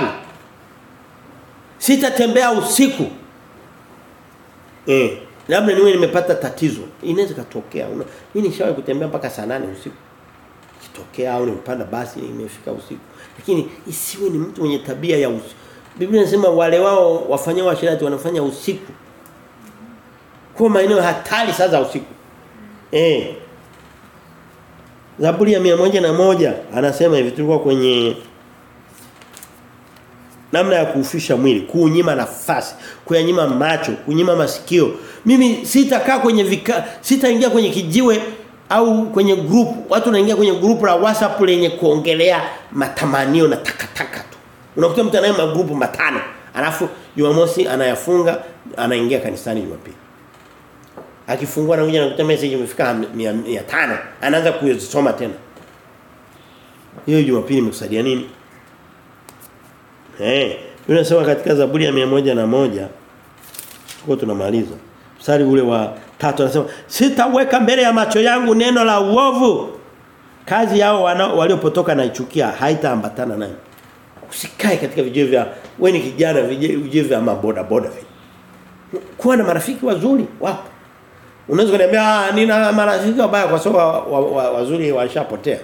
Sitatembea usiku. Eh labda niwe nimepata tatizo. Inaweza katokea mimi nishawahi kutembea mpaka saa 8 usiku. Kitokea au nimepanda basi nimefika usiku. Lakini isiwe ni mtu mwenye tabia ya usiku Biblia inasema wale wao wafanyao washirati wanafanya usiku. Kwa maeneo hatari sasa usiku. Eh Zaburi ya na moja anasema hivi tulikuwa kwenye namna ya kuufisha mwili, kuunyima nafasi, kuyanyima macho, kunyima masikio. Mimi sitakaa kwenye vika, sitaingia kwenye kijiwe au kwenye group. Watu wanaingia kwenye group la WhatsApp lenye kuongelea matamanio na takataka tu. Unakuta mtu anaye magrupu matano, alafu Jumamosi anayafunga, anaingia kanisani Jumapili. Akifungua na kuja nakuta message imefika 500, anaanza kuisoma tena. Hiyo Jumapili imekusaidia nini? Eh, tunasema katika Zaburi ya moja na moja tuko tunamaliza. Mstari ule wa tatu anasema sitaweka mbele ya macho yangu neno la uovu. Kazi yao waliopotoka na ichukia haitaambatana nayo. Usikae katika vijio vya wewe ni kijana vijio vya maboda boda. Kuwa na marafiki wazuri wapo. Unaweza kuniambia ah nina marafiki wabaya kwa sababu wa, wa, wa, wazuri washapotea.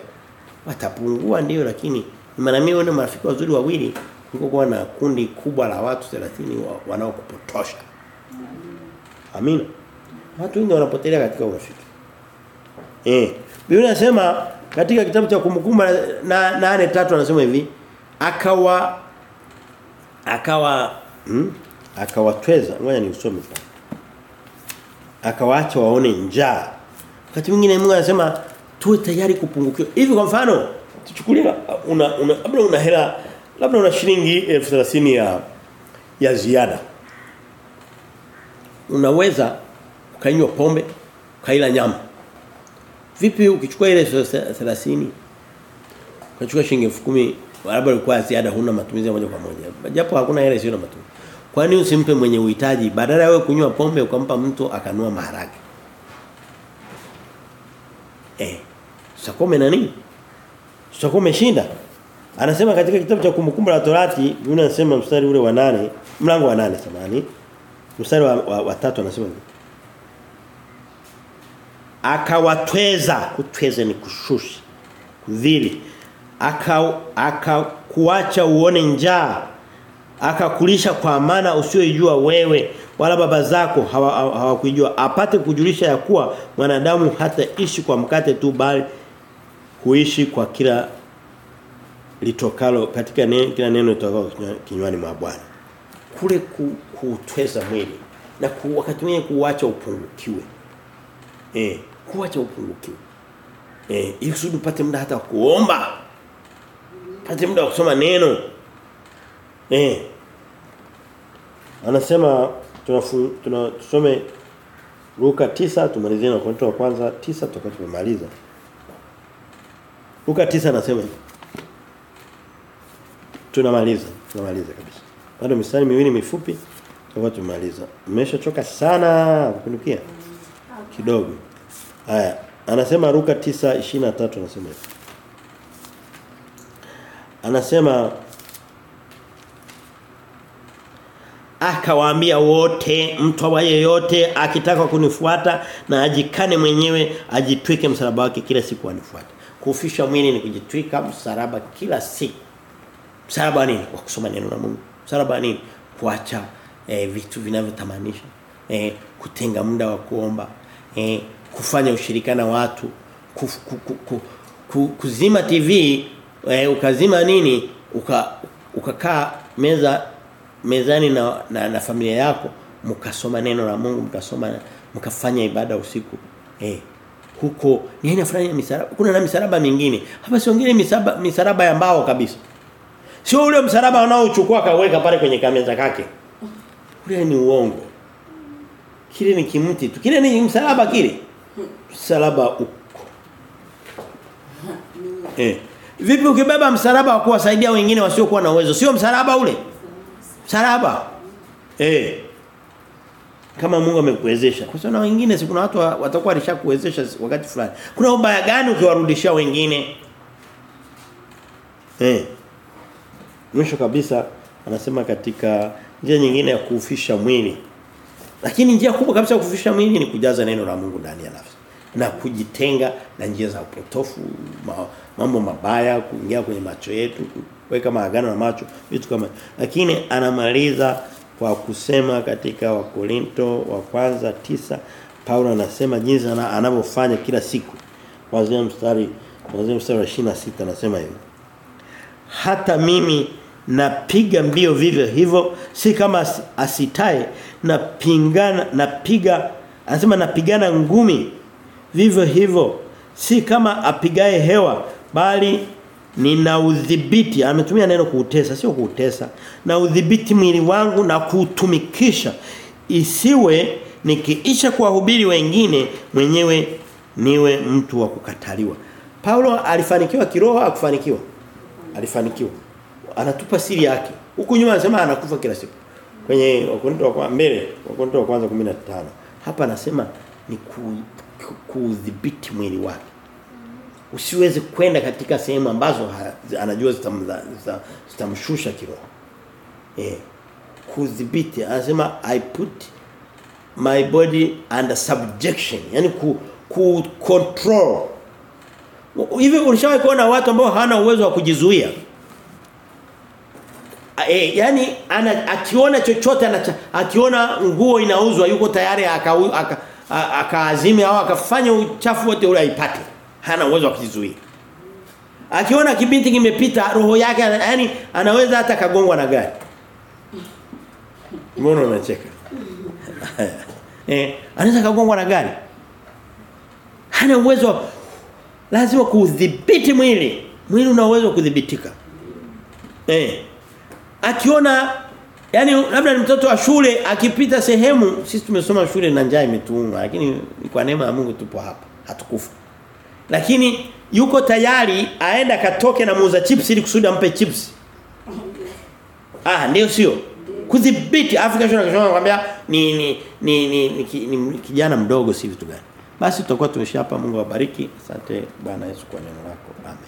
Watapungua ndio lakini maana mimi wana marafiki wazuri wawili kuliko kuwa na kundi kubwa la watu 30 wa, wanaokupotosha. Amina. Watu wengi wanapotelea katika urafiki. Eh. Biblia inasema katika kitabu cha kumbukumbu na nane tatu anasema hivi akawa akawa hmm? akawatweza ngoja niusome sana akawaacha waone njaa. Wakati mwingine Mungu anasema tuwe tayari kupungukiwa. Hivi kwa mfano tuchukulie una una labda una hela labda una shilingi 1030 ya ya ziada. Unaweza ukanywa pombe ukaila nyama. Vipi ukichukua ile 30 ukachukua shilingi 10,000 labda ulikuwa ziada huna matumizi moja kwa moja. Japo hakuna hela isiyo na matumizi kwani usimpe mwenye uhitaji? Badala ya wewe kunywa pombe ukampa mtu akanua maharage. Eh sakome na nini? Sakome shinda anasema katika kitabu cha kumbukumbu la Torati Biblia inasema mstari ule wa nane mlango wa nane samani mstari wa, wa, wa anasema hivi. Akawatweza kutweza ni kushusha kudhili. Aka akakuacha uone njaa akakulisha kwa maana usiyojua wewe wala baba zako hawakujua hawa apate kujulisha ya kuwa mwanadamu hata ishi kwa mkate tu bali kuishi kwa kila litokalo katika ne, kila neno litokalo kinywani mwa Bwana. Kule kutweza mwili na ku, wakati mwingine kuacha upungukiwe. Eh kuacha upungukiwe. Eh ili upate muda hata kuomba. Pate muda wa kusoma neno eh. Anasema tunasome tuna tusome Luka tisa tumalizie na Korinto wa kwanza tisa tutakuwa tumemaliza. Luka tisa anasema tunamaliza tunamaliza kabisa. Bado mistari miwili mifupi tutakuwa tumemaliza. Mmeshachoka sana kupindukia kidogo. Haya anasema Luka 9:23 anasema anasema akawaambia wote mtu awaye yote akitaka kunifuata na ajikane mwenyewe ajitwike msalaba wake kila siku anifuate. Kufisha mwili ni kujitwika msalaba kila siku. Msalaba nini? Kwa kusoma neno la Mungu. Msalaba nini? Kuacha eh, vitu vinavyotamanisha eh, kutenga muda wa kuomba eh, kufanya ushirikana watu kuf, ku, ku, ku, ku, kuzima TV eh, ukazima nini? Uka ukakaa meza mezani na, na, na familia yako mkasoma neno la Mungu mkasoma mkafanya ibada usiku. Eh huko ni aina fulani ya misalaba kuna na misalaba mingine. Hapa siongee misalaba misalaba ya mbao kabisa. Sio ule msalaba unaochukua kaweka pale kwenye kameza kake. Ule ni uongo. Kile ni kimti tu. Kile ni msalaba kile. Msalaba uko. Eh vipi ukibeba msalaba wa kuwasaidia wengine wasiokuwa na uwezo? Sio msalaba ule msalaba eh kama Mungu amekuwezesha. Kwa sababu na wengine si kuna watu wa- watakuwa alishakuwezesha wakati fulani. Kuna ubaya gani ukiwarudishia wengine? Eh. Mwisho kabisa anasema katika njia nyingine ya kuufisha mwili. Lakini njia kubwa kabisa ya kufisha mwili ni kujaza neno la Mungu ndani ya nafsi na kujitenga na njia za upotofu, mambo mabaya, kuingia kwenye macho yetu, kuweka maagano na macho, vitu kama. Lakini anamaliza kwa kusema katika Wakorinto wa kwanza tisa Paulo anasema jinsi anavyofanya kila siku. Kuanzia mstari kuanzia mstari wa 26 anasema hivi hata mimi napiga mbio vivyo hivyo si kama as- asitae napingana napiga anasema napigana ngumi vivyo hivyo si kama apigae hewa bali nina udhibiti ametumia neno kuutesa sio kuutesa. Na udhibiti mwili wangu na kuutumikisha. Isiwe nikiisha kuwahubiri wengine mwenyewe niwe mtu wa kukataliwa. Paulo alifanikiwa kiroho akufanikiwa alifanikiwa. Anatupa siri yake. Huku nyuma anasema anakufa kila siku. Kwenye wakorinto wa mbele wakorinto wa kwanza 15 hapa anasema ni ku- ku- kuudhibiti mwili wake usiweze kwenda katika sehemu ambazo anajua zitamshusha kiroho. Eh kudhibiti anasema i put my body under subjection yani ku, ku control. Hivi ulishawahi kuona watu ambao hawana uwezo wa kujizuia? E, yani ana, akiona chochote anacha, akiona nguo inauzwa yuko tayari akaazime aka, aka aka au akafanya uchafu wote ule aipate hana uwezo wa kujizuia. Akiona kibinti kimepita roho yake yani anaweza hata kagongwa na gari. Mbona unacheka? Eh anaweza kagongwa na gari. Hana uwezo lazima kudhibiti mwili. Mwili una uwezo kudhibitika. Eh akiona yani labda ni mtoto wa shule akipita sehemu sisi tumesoma shule na njaa imetuunga lakini ni kwa neema ya Mungu tupo hapa. Hatukufa lakini yuko tayari aenda katoke na muuza chips ili kusudi ampe chips. Ah ndio sio? Kudhibiti Afrika shona akisema kwambia ni ni ni, ni, ni, ki- ni kijana mdogo si vitu gani. Basi tutakuwa tumeshapa. Mungu awabariki. Asante. Bwana Yesu kwa neno lako